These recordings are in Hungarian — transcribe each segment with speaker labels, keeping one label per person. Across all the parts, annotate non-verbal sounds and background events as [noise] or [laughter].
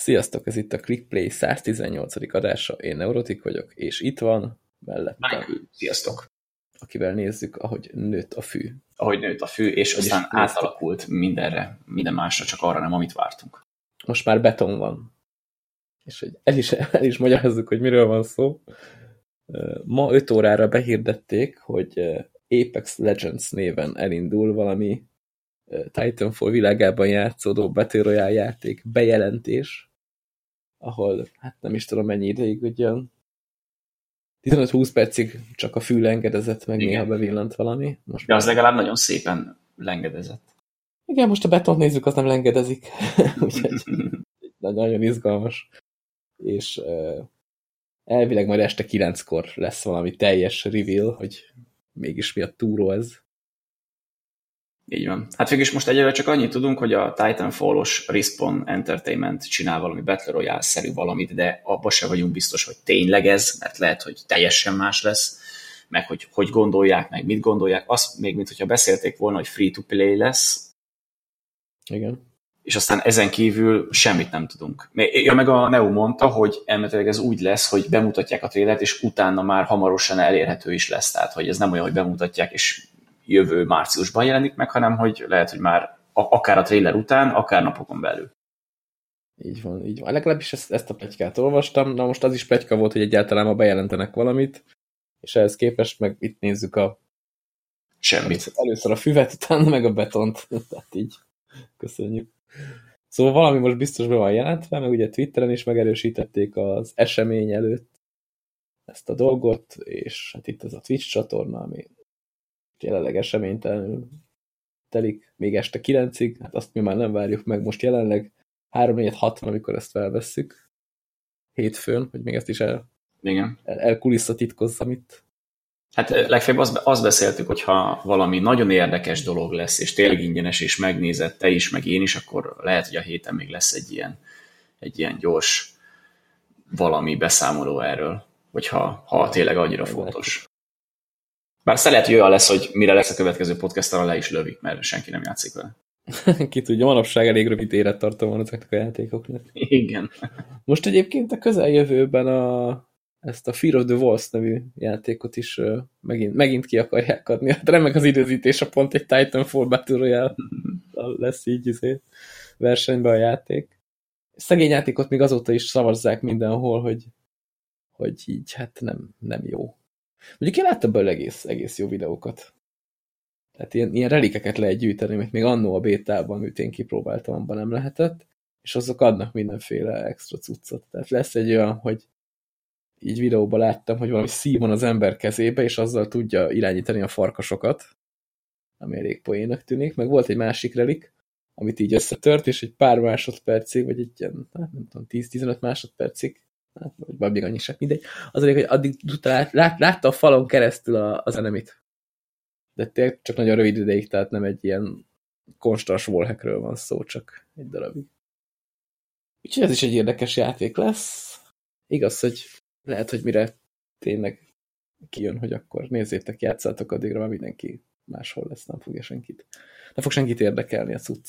Speaker 1: Sziasztok, ez itt a ClickPlay 118. adása, én Neurotik vagyok, és itt van mellettem.
Speaker 2: Michael, sziasztok!
Speaker 1: Akivel nézzük, ahogy nőtt a fű.
Speaker 2: Ahogy nőtt a fű, és
Speaker 1: Hogy
Speaker 2: aztán
Speaker 1: néztek.
Speaker 2: átalakult mindenre, minden másra, csak arra nem, amit vártunk.
Speaker 1: Most már beton van. És hogy el is, el is magyarázzuk, hogy miről van szó. Ma 5 órára behirdették, hogy Apex Legends néven elindul valami Titanfall világában játszódó Battle Royale játék bejelentés, ahol, hát nem is tudom mennyi ideig, hogy olyan 15-20 percig csak a fül engedezett, meg
Speaker 2: Igen.
Speaker 1: néha bevillant valami. Most
Speaker 2: De az legalább nagyon szépen lengedezett.
Speaker 1: Igen, most a betont nézzük, az nem lengedezik. [laughs] Úgyhogy [laughs] nagyon izgalmas. És elvileg majd este kilenckor lesz valami teljes reveal, hogy mégis mi a túró ez.
Speaker 2: Így van. Hát végülis most egyelőre csak annyit tudunk, hogy a Titanfall-os Respawn Entertainment csinál valami Battle Royale-szerű valamit, de abban se vagyunk biztos, hogy tényleg ez, mert lehet, hogy teljesen más lesz, meg hogy hogy gondolják, meg mit gondolják. Azt még, mint hogyha beszélték volna, hogy free-to-play lesz,
Speaker 1: Igen.
Speaker 2: és aztán ezen kívül semmit nem tudunk. Ja, meg a Neo mondta, hogy elméletileg ez úgy lesz, hogy bemutatják a trélert, és utána már hamarosan elérhető is lesz. Tehát, hogy ez nem olyan, hogy bemutatják, és jövő márciusban jelenik meg, hanem hogy lehet, hogy már akár a trailer után, akár napokon belül.
Speaker 1: Így van, így van. Legalábbis ezt, ezt a plegykát olvastam, na most az is plegyka volt, hogy egyáltalán ma bejelentenek valamit, és ehhez képest meg itt nézzük a
Speaker 2: Semmit.
Speaker 1: először a füvet, utána meg a betont. [laughs] Tehát így köszönjük. Szóval valami most biztos be van jelentve, meg ugye Twitteren is megerősítették az esemény előtt ezt a dolgot, és hát itt az a Twitch csatorna, ami jelenleg eseménytelenül telik még este kilencig, hát azt mi már nem várjuk meg most jelenleg 3-4-6 amikor ezt felvesszük hétfőn, hogy még ezt is el,
Speaker 2: Igen.
Speaker 1: el, elkulisszatitkozzam itt.
Speaker 2: Hát legfeljebb azt, azt beszéltük, hogy ha valami nagyon érdekes dolog lesz, és tényleg ingyenes, és megnézed te is, meg én is, akkor lehet, hogy a héten még lesz egy ilyen, egy ilyen gyors valami beszámoló erről, hogyha ha tényleg annyira fontos. Bár azt lehet, hogy olyan lesz, hogy mire lesz a következő podcast, arra le is lövik, mert senki nem játszik vele. [laughs]
Speaker 1: Ki tudja, manapság elég rövid élettartam van ezeknek a játékoknak.
Speaker 2: Igen.
Speaker 1: Most egyébként a közeljövőben a, ezt a Fear of the Walls nevű játékot is uh, megint, megint ki akarják adni. Hát remek az időzítés, a pont egy Titanfall Battle Royale lesz így izé, versenyben a játék. Szegény játékot még azóta is szavazzák mindenhol, hogy, hogy így hát nem, nem jó. Mondjuk én láttam belőle egész, egész jó videókat. Tehát ilyen, ilyen relikeket lehet gyűjteni, amit még annó a bétában, amit én kipróbáltam, abban nem lehetett, és azok adnak mindenféle extra cuccot. Tehát lesz egy olyan, hogy így videóban láttam, hogy valami szív van az ember kezébe, és azzal tudja irányítani a farkasokat, ami elég poénnak tűnik. Meg volt egy másik relik, amit így összetört, és egy pár másodpercig, vagy egy ilyen, hát nem tudom, 10-15 másodpercig, hát, vagy még annyi sem, mindegy. Az hogy addig tudta, lát, lát, látta a falon keresztül a, az enemit. De tényleg csak nagyon rövid ideig, tehát nem egy ilyen konstans wallhackről van szó, csak egy darabig. Úgyhogy ez is egy érdekes játék lesz. Igaz, hogy lehet, hogy mire tényleg kijön, hogy akkor nézzétek, játszátok, addigra már mindenki máshol lesz, nem fogja senkit. Nem fog senkit érdekelni a cucc.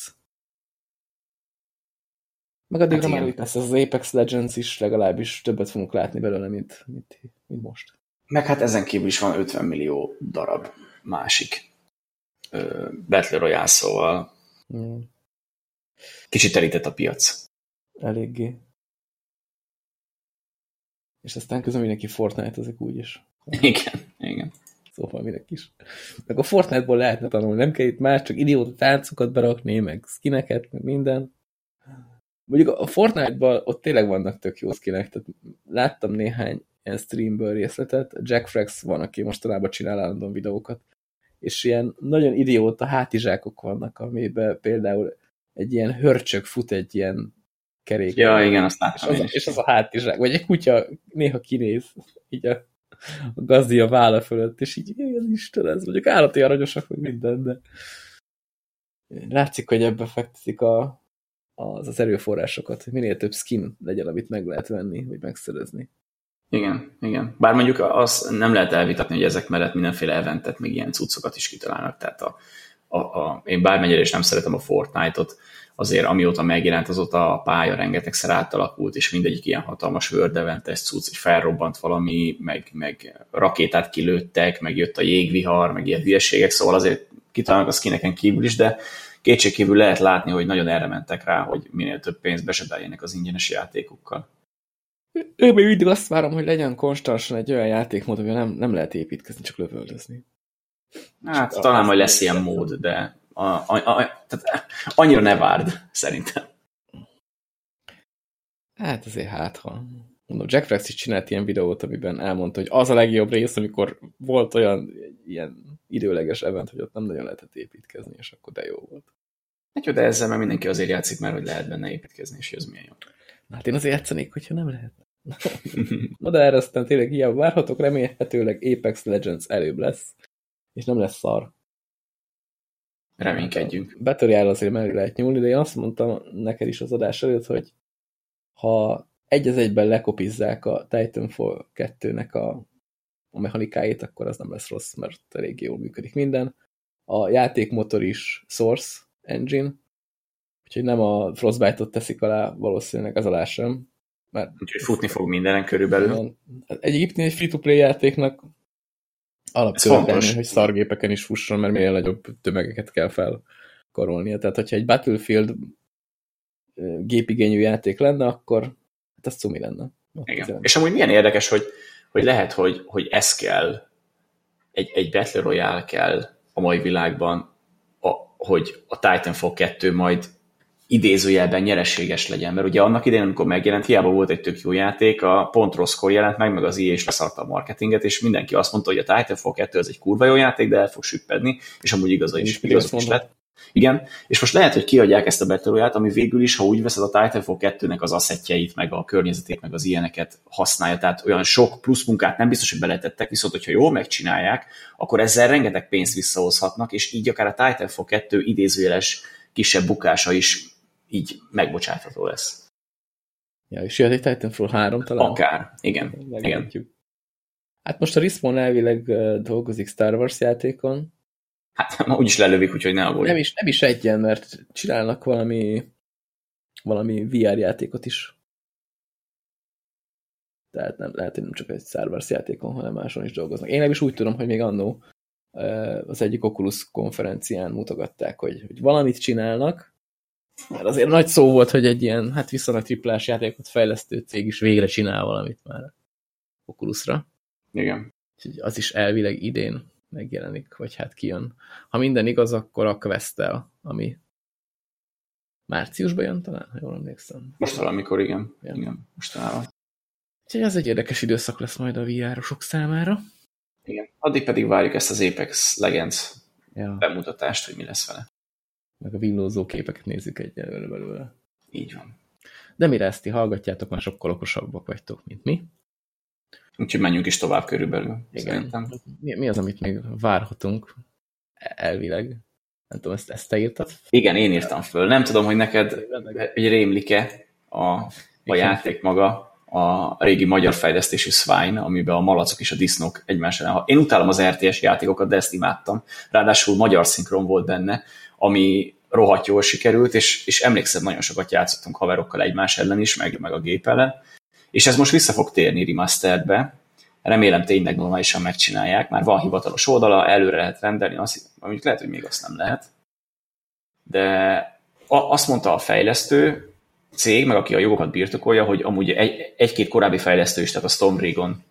Speaker 1: Meg addigra
Speaker 2: Hát
Speaker 1: már itt lesz az Apex Legends is, legalábbis többet fogunk látni belőle, mint, mint, mint most.
Speaker 2: Meg hát ezen kívül is van 50 millió darab másik ö, Battle Royale, szóval
Speaker 1: Mm,
Speaker 2: kicsit terített a piac.
Speaker 1: eléggé. És aztán közben mindenki Fortnite-ozik úgyis.
Speaker 2: Igen, igen.
Speaker 1: Szóval mindenki is. Meg a Fortnite-ból lehetne tanulni, nem kell itt más, csak idióta táncokat berakni, meg skineket, meg minden. Mondjuk a Fortnite-ban ott tényleg vannak tök jó skinek, tehát láttam néhány ilyen streamből részletet, Jack Frax van, aki mostanában csinál állandóan videókat, és ilyen nagyon idióta hátizsákok vannak, amiben például egy ilyen hörcsög fut egy ilyen kerék.
Speaker 2: Ja, igen, azt
Speaker 1: És
Speaker 2: láttam
Speaker 1: az,
Speaker 2: én
Speaker 1: a,
Speaker 2: is.
Speaker 1: és az a hátizsák, vagy egy kutya néha kinéz, így a, a gazdi a válla fölött, és így, "Jaj, az Isten, ez mondjuk állati aranyosak, meg minden, de látszik, hogy ebbe fektetik a, az, az erőforrásokat, hogy minél több skin legyen, amit meg lehet venni, vagy megszerezni.
Speaker 2: Igen, igen. Bár mondjuk az nem lehet elvitatni, hogy ezek mellett mindenféle eventet, még ilyen cuccokat is kitalálnak. Tehát a, a, a, én bármennyire is nem szeretem a Fortnite-ot, azért amióta megjelent, azóta a pálya rengetegszer átalakult, és mindegyik ilyen hatalmas World cucc, hogy felrobbant valami, meg, meg rakétát kilőttek, meg jött a jégvihar, meg ilyen hülyeségek, szóval azért kitalálnak a skineken kívül is, de kétségkívül lehet látni, hogy nagyon erre mentek rá, hogy minél több pénzt besebeljenek az ingyenes játékukkal.
Speaker 1: Én még mindig azt várom, hogy legyen konstansan egy olyan játékmód, amivel nem, nem lehet építkezni, csak lövöldözni.
Speaker 2: Hát csak talán majd lesz ilyen mód, de a, a, a, tehát annyira ne várd, szerintem.
Speaker 1: Hát azért hát. Mondom, Jack Rex is csinált ilyen videót, amiben elmondta, hogy az a legjobb rész, amikor volt olyan ilyen időleges event, hogy ott nem nagyon lehetett építkezni, és akkor de jó volt.
Speaker 2: Hát jó, de ezzel már mindenki azért játszik már, hogy lehet benne építkezni, és ez milyen jó.
Speaker 1: Hát én azért játszanék, hogyha nem lehet. [laughs] Na de erre aztán tényleg hiába várhatok, remélhetőleg Apex Legends előbb lesz, és nem lesz szar.
Speaker 2: Reménykedjünk.
Speaker 1: Betörjál azért meg lehet nyúlni, de én azt mondtam neked is az adás előtt, hogy ha egy az egyben lekopizzák a Titanfall 2-nek a, a mechanikáit, akkor az nem lesz rossz, mert elég jól működik minden. A játékmotor is Source Engine, úgyhogy nem a Frostbite-ot teszik alá, valószínűleg az alá sem.
Speaker 2: Mert úgyhogy futni fog mindenen körülbelül.
Speaker 1: Egyébként egy free-to-play játéknak alapkövetelni, hogy szargépeken is fusson, mert minél nagyobb tömegeket kell felkarolnia. Tehát, hogyha egy Battlefield gépigényű játék lenne, akkor hát az cumi lenne.
Speaker 2: Igen. És amúgy milyen érdekes, hogy, hogy lehet, hogy, hogy ez kell, egy, egy Battle Royale kell a mai világban, a, hogy a Titanfall 2 majd idézőjelben nyereséges legyen, mert ugye annak idején, amikor megjelent, hiába volt egy tök jó játék, a pont rosszkor jelent meg, meg az IE is leszarta a marketinget, és mindenki azt mondta, hogy a Titanfall 2 az egy kurva jó játék, de el fog süppedni, és amúgy igaza is, igaz is lett. Igen, és most lehet, hogy kiadják ezt a Battle ami végül is, ha úgy veszed a Titanfall 2-nek az asszetjeit, meg a környezetét, meg az ilyeneket használja, tehát olyan sok plusz munkát nem biztos, hogy beletettek, viszont hogyha jól megcsinálják, akkor ezzel rengeteg pénzt visszahozhatnak, és így akár a Titanfall 2 idézőjeles kisebb bukása is így megbocsátható lesz.
Speaker 1: Ja, és jöhet egy Titanfall 3 talán?
Speaker 2: Akár, igen. igen.
Speaker 1: Hát most a Respawn elvileg dolgozik Star Wars játékon.
Speaker 2: Hát ma [laughs] úgyis lelövik, úgyhogy ne aggódj.
Speaker 1: Nem is, nem is egyen, mert csinálnak valami valami VR játékot is. Tehát nem, lehet, hogy nem csak egy Star Wars játékon, hanem máson is dolgoznak. Én nem is úgy tudom, hogy még annó az egyik Oculus konferencián mutogatták, hogy, hogy valamit csinálnak, mert azért nagy szó volt, hogy egy ilyen, hát viszonylag triplás játékot fejlesztő cég is végre csinál valamit már Oculusra.
Speaker 2: Igen.
Speaker 1: Úgyhogy az is elvileg idén megjelenik, vagy hát kijön. Ha minden igaz, akkor a quest ami márciusban jön talán, ha jól emlékszem.
Speaker 2: Most valamikor, igen. Ja. igen mostanában.
Speaker 1: Úgyhogy ez egy érdekes időszak lesz majd a vr számára.
Speaker 2: Igen. Addig pedig várjuk ezt az Apex Legends ja. bemutatást, hogy mi lesz vele
Speaker 1: meg a villózó képeket nézzük egyelőre belőle.
Speaker 2: Így van.
Speaker 1: De mire ezt ti hallgatjátok, már sokkal okosabbak vagytok, mint mi.
Speaker 2: Úgyhogy menjünk is tovább körülbelül.
Speaker 1: Igen. Mi, mi az, amit még várhatunk elvileg? Nem tudom, ezt, ezt te írtad?
Speaker 2: Igen, én írtam föl. Nem tudom, hogy neked egy rémlik-e a, a játék maga, a régi magyar fejlesztésű Swine, amiben a malacok és a disznók egymás ellen. Én utálom az RTS játékokat, de ezt imádtam. Ráadásul magyar szinkron volt benne, ami rohadt jól sikerült, és, és emlékszem, nagyon sokat játszottunk haverokkal egymás ellen is, meg, meg a gép ellen, és ez most vissza fog térni remasteredbe, remélem tényleg normálisan megcsinálják, már van hivatalos oldala, előre lehet rendelni, azt, mondjuk lehet, hogy még azt nem lehet, de azt mondta a fejlesztő cég, meg aki a jogokat birtokolja, hogy amúgy egy, egy-két korábbi fejlesztő is, tehát a Stormdragon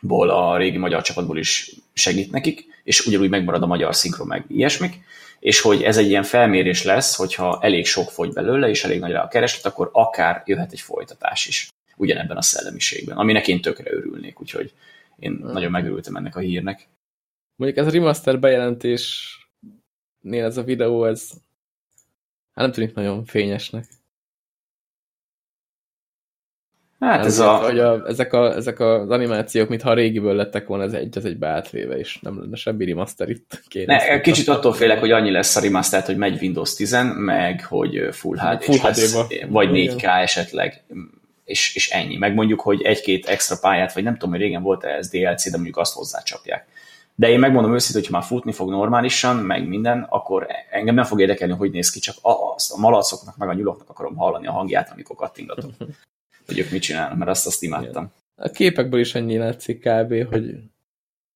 Speaker 2: ból a régi magyar csapatból is segít nekik, és ugyanúgy megmarad a magyar szinkron meg ilyesmik, és hogy ez egy ilyen felmérés lesz, hogyha elég sok fogy belőle, és elég nagy rá a kereslet, akkor akár jöhet egy folytatás is ugyanebben a szellemiségben, aminek én tökre örülnék, úgyhogy én hmm. nagyon megörültem ennek a hírnek.
Speaker 1: Mondjuk ez a remaster bejelentésnél ez a videó, ez hát nem tűnik nagyon fényesnek. Hát ez a... Hogy a, ezek, a, ezek az animációk, mintha a régiből lettek volna, ez egy, az egy átvéve, és nem lenne semmi remaster itt.
Speaker 2: Ne, kicsit attól félek, hogy annyi lesz a remaster, hogy megy Windows 10, meg hogy Full HD, Full HD vagy 4K Igen. esetleg, és, és ennyi. Meg mondjuk, hogy egy-két extra pályát, vagy nem tudom, hogy régen volt -e ez DLC, de mondjuk azt hozzácsapják. De én megmondom őszintén, hogy ha már futni fog normálisan, meg minden, akkor engem nem fog érdekelni, hogy néz ki, csak azt a malacoknak, meg a nyuloknak akarom hallani a hangját, amikor kattingatok. [laughs] hogy ők mit csinálnak, mert azt azt imádtam.
Speaker 1: A képekből is ennyi látszik kb., hogy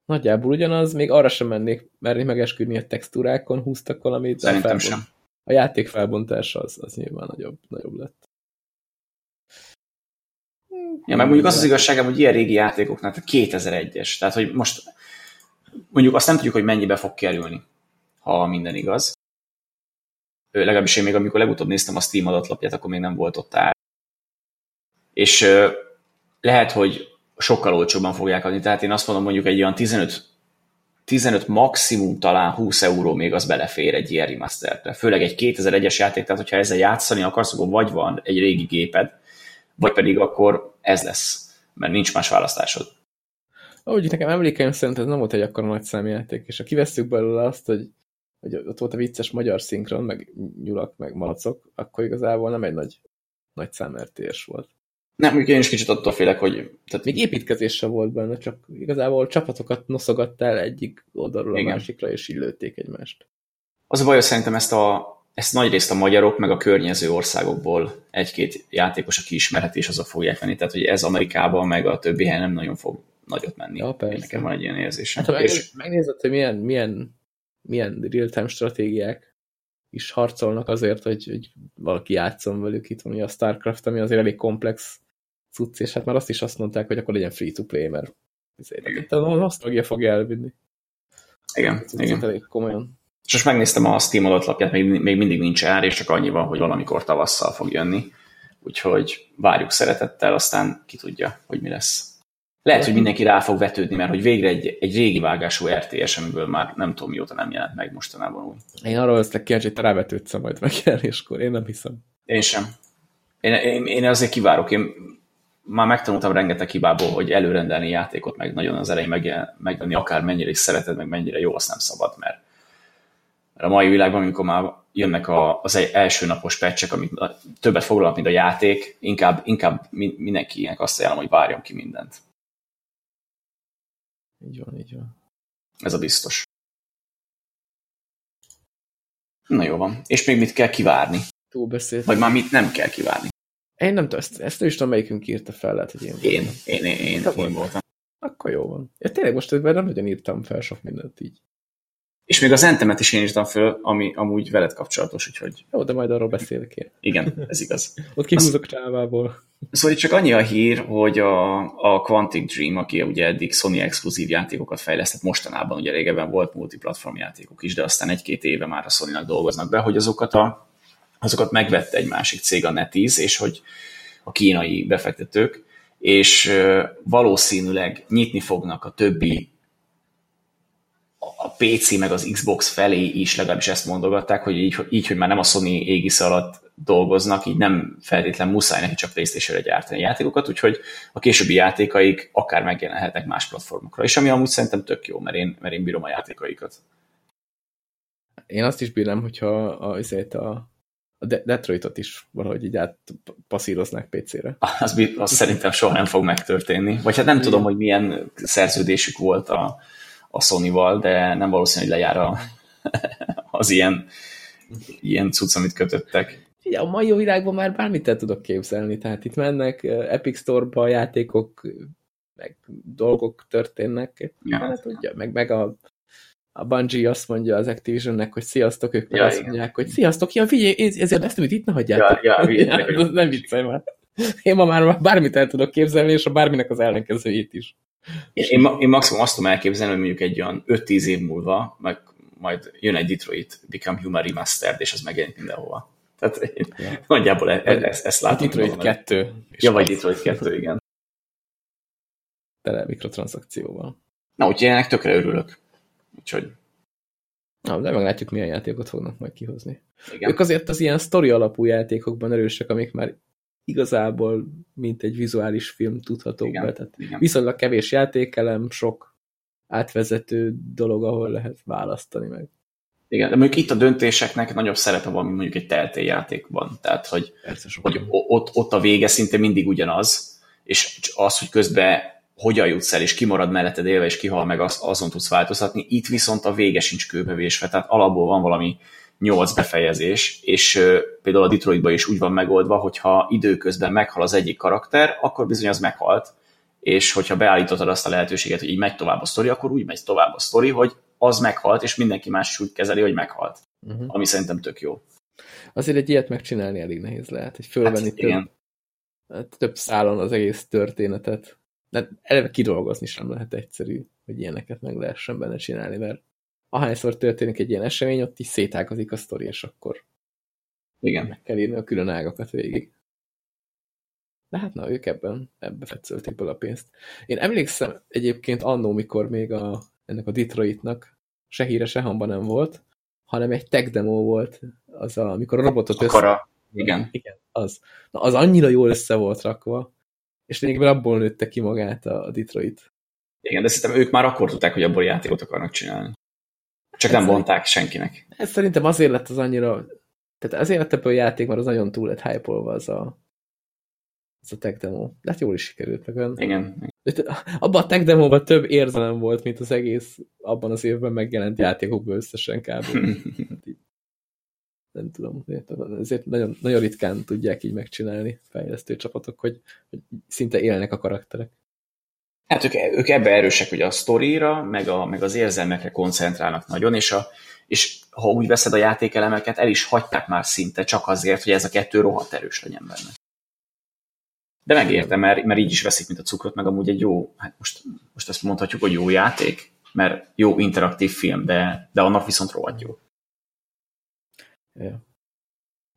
Speaker 1: nagyjából ugyanaz, még arra sem mennék merni megesküdni a textúrákon, húztak valamit.
Speaker 2: Szerintem sem.
Speaker 1: A játék felbontása az, az nyilván nagyobb, nagyobb lett.
Speaker 2: Ja, meg mondjuk az az igazságom, hogy ilyen régi játékoknál, tehát 2001-es, tehát hogy most mondjuk azt nem tudjuk, hogy mennyibe fog kerülni, ha minden igaz. Legalábbis én még amikor legutóbb néztem a Steam adatlapját, akkor még nem volt ott ár. És lehet, hogy sokkal olcsóbban fogják adni. Tehát én azt mondom, mondjuk egy olyan 15, 15 maximum talán 20 euró még az belefér egy ilyen remasterre. Főleg egy 2001-es játék, tehát hogyha ezzel játszani akarsz, akkor vagy van egy régi géped, vagy pedig akkor ez lesz, mert nincs más választásod.
Speaker 1: Ahogy nekem emlékeim szerint ez nem volt egy akkora nagy számjáték, és ha kivesztük belőle azt, hogy, hogy ott volt a vicces magyar szinkron, meg nyulak, meg malacok, akkor igazából nem egy nagy, nagy szám RTS volt.
Speaker 2: Nem, mondjuk én is kicsit attól félek, hogy...
Speaker 1: Tehát még építkezés sem volt benne, csak igazából csapatokat noszogattál egyik oldalról Igen. a másikra, és így lőtték egymást.
Speaker 2: Az a baj, hogy szerintem ezt, a, ezt nagy részt a magyarok, meg a környező országokból egy-két játékos, aki ismerhet, és azok fogják venni. Tehát, hogy ez Amerikában, meg a többi helyen nem nagyon fog nagyot menni.
Speaker 1: Ja, persze.
Speaker 2: Nekem van egy ilyen érzésem.
Speaker 1: Hát, ha és... megnézed, hogy milyen, milyen, milyen real-time stratégiák is harcolnak azért, hogy, hogy valaki játszon velük. Itt van a StarCraft, ami azért elég komplex cucc, és hát már azt is azt mondták, hogy akkor legyen free-to-play, mert itt a nosztalgia fogja elvinni.
Speaker 2: Igen, igen.
Speaker 1: Elég komolyan.
Speaker 2: És most megnéztem a Steam adatlapját, még, még mindig nincs ár, és csak annyi van, hogy valamikor tavasszal fog jönni. Úgyhogy várjuk szeretettel, aztán ki tudja, hogy mi lesz. Lehet, hogy mindenki rá fog vetődni, mert hogy végre egy, egy régi vágású RTS, amiből már nem tudom mióta nem jelent meg mostanában új.
Speaker 1: Én arról leszek kíváncsi, hogy te rávetődsz majd megjelenéskor, én nem hiszem.
Speaker 2: Én sem. Én, én, én azért kivárok, én már megtanultam rengeteg hibából, hogy előrendelni játékot, meg nagyon az elején meg, megvenni, akár mennyire is szereted, meg mennyire jó, azt nem szabad, mert, mert a mai világban, amikor már jönnek a, az első napos pecsek, amik többet foglalnak, mint a játék, inkább, inkább mindenkinek azt ajánlom, hogy várjon ki mindent.
Speaker 1: Így van, így van.
Speaker 2: Ez a biztos. Na jó van. És még mit kell kivárni?
Speaker 1: Túlbeszélt.
Speaker 2: Vagy már mit nem kell kivárni?
Speaker 1: Én nem tudom, ezt, ezt nem is tudom, melyikünk írta fel, lehet, hogy én
Speaker 2: Én, én, én, én, én voltam.
Speaker 1: Akkor jó van. Ja, tényleg most ebben nem nagyon írtam fel sok mindent így.
Speaker 2: És még az entemet is én írtam föl, ami amúgy veled kapcsolatos, úgyhogy...
Speaker 1: Jó, de majd arról beszélek én.
Speaker 2: Igen, ez igaz. [laughs]
Speaker 1: Ott kihúzok csávából.
Speaker 2: Szóval itt csak annyi a hír, hogy a, a Quantic Dream, aki ugye eddig Sony exkluzív játékokat fejlesztett, mostanában ugye régebben volt multiplatform játékok is, de aztán egy-két éve már a Sony-nak dolgoznak be, hogy azokat, a, azokat megvette egy másik cég, a NetEase, és hogy a kínai befektetők, és valószínűleg nyitni fognak a többi a PC meg az Xbox felé is legalábbis ezt mondogatták, hogy így, így, hogy már nem a Sony égisze alatt dolgoznak, így nem feltétlen muszáj neki csak Playstation-re gyártani játékokat, úgyhogy a későbbi játékaik akár megjelenhetnek más platformokra, és ami amúgy szerintem tök jó, mert én, mert én bírom a játékaikat.
Speaker 1: Én azt is bírom, hogyha a, azért a, a Detroitot is valahogy így átpasszíroznák PC-re.
Speaker 2: Az, az szerintem soha nem fog megtörténni. Vagy hát nem tudom, hogy milyen szerződésük volt a, a Sony-val, de nem valószínű, hogy lejár a, [laughs] az ilyen, ilyen cucc, amit kötöttek.
Speaker 1: Ugye, a mai világban már bármit el tudok képzelni, tehát itt mennek Epic Store-ba játékok, meg dolgok történnek, ja. hát, tudja, meg, meg a, a Bungie azt mondja az Activisionnek, hogy sziasztok, ők ja, azt igen. mondják, hogy sziasztok, ja, figyelj, ezért ezt, itt ne hagyjátok.
Speaker 2: Ja, ja, [laughs] ja,
Speaker 1: ja, nem viccelj már. Én ma már bármit el tudok képzelni, és a bárminek az ellenkezőjét is.
Speaker 2: Én, én maximum azt tudom elképzelni, hogy mondjuk egy olyan 5-10 év múlva, meg majd jön egy Detroit Become Human Remastered, és az megjelenik mindenhova. Tehát én ja. nagyjából e- e- ezt, ezt látom.
Speaker 1: Detroit 2.
Speaker 2: Ja, vagy Detroit 2, igen.
Speaker 1: Tele mikrotranszakcióval.
Speaker 2: Na, úgyhogy ennek tökre örülök. Úgyhogy...
Speaker 1: Na, de meglátjuk, milyen játékot fognak majd kihozni. Igen. Ők azért az ilyen sztori alapú játékokban erősek, amik már igazából mint egy vizuális film tudható igen, be. Tehát igen. viszonylag kevés játékelem, sok átvezető dolog, ahol lehet választani meg.
Speaker 2: Igen, de mondjuk itt a döntéseknek nagyobb szerepe van, mint mondjuk egy telté játékban. Tehát, hogy, hogy ott, ott a vége szinte mindig ugyanaz, és az, hogy közben hogyan jutsz el, és kimarad melletted élve, és kihal meg, az, azon tudsz változtatni. Itt viszont a vége sincs kőbevésve, tehát alapból van valami nyolc befejezés, és például a Detroitban is úgy van megoldva, hogyha időközben meghal az egyik karakter, akkor bizony az meghalt, és hogyha beállítottad azt a lehetőséget, hogy így megy tovább a sztori, akkor úgy megy tovább a sztori, hogy az meghalt, és mindenki más is úgy kezeli, hogy meghalt. Uh-huh. Ami szerintem tök jó.
Speaker 1: Azért egy ilyet megcsinálni elég nehéz lehet, hogy fölvenni hát, több, igen. Hát több szálon az egész történetet. De eleve kidolgozni sem lehet egyszerű, hogy ilyeneket meg lehessen benne csinálni, mert ahányszor történik egy ilyen esemény, ott is szétágazik a sztori, és akkor
Speaker 2: igen.
Speaker 1: meg kell írni a külön ágakat végig. De hát na, ők ebben, ebbe fetszölték bele a pénzt. Én emlékszem egyébként annó, mikor még a, ennek a Detroitnak se híre, se hamba nem volt, hanem egy tech demo volt, az a, amikor a robotot
Speaker 2: össze... Kara. Igen.
Speaker 1: Igen, az. Na, az annyira jól össze volt rakva, és lényegben abból nőtte ki magát a Detroit.
Speaker 2: Igen, de szerintem ők már akkor tudták, hogy abból játékot akarnak csinálni. Csak ez nem mondták senkinek.
Speaker 1: Ez szerintem azért lett az annyira... Tehát azért lett ebből a játék, mert az nagyon túl lett hype az a, az a tech demo. De hát jól is sikerült meg olyan.
Speaker 2: Igen.
Speaker 1: Abban a tech demóban több érzelem volt, mint az egész abban az évben megjelent játékokból összesen kb. [laughs] nem tudom, ezért nagyon, nagyon ritkán tudják így megcsinálni fejlesztő csapatok, hogy, hogy szinte élnek a karakterek.
Speaker 2: Hát ők, ők ebbe erősek, hogy a sztorira, meg, a, meg az érzelmekre koncentrálnak nagyon, és, a, és ha úgy veszed a játékelemeket, el is hagyták már szinte csak azért, hogy ez a kettő rohadt erős legyen benne. De megértem, mert, mert így is veszik, mint a cukrot, meg amúgy egy jó, hát most, most ezt mondhatjuk, hogy jó játék, mert jó interaktív film, de, de annak viszont rohadt jó.
Speaker 1: Ja.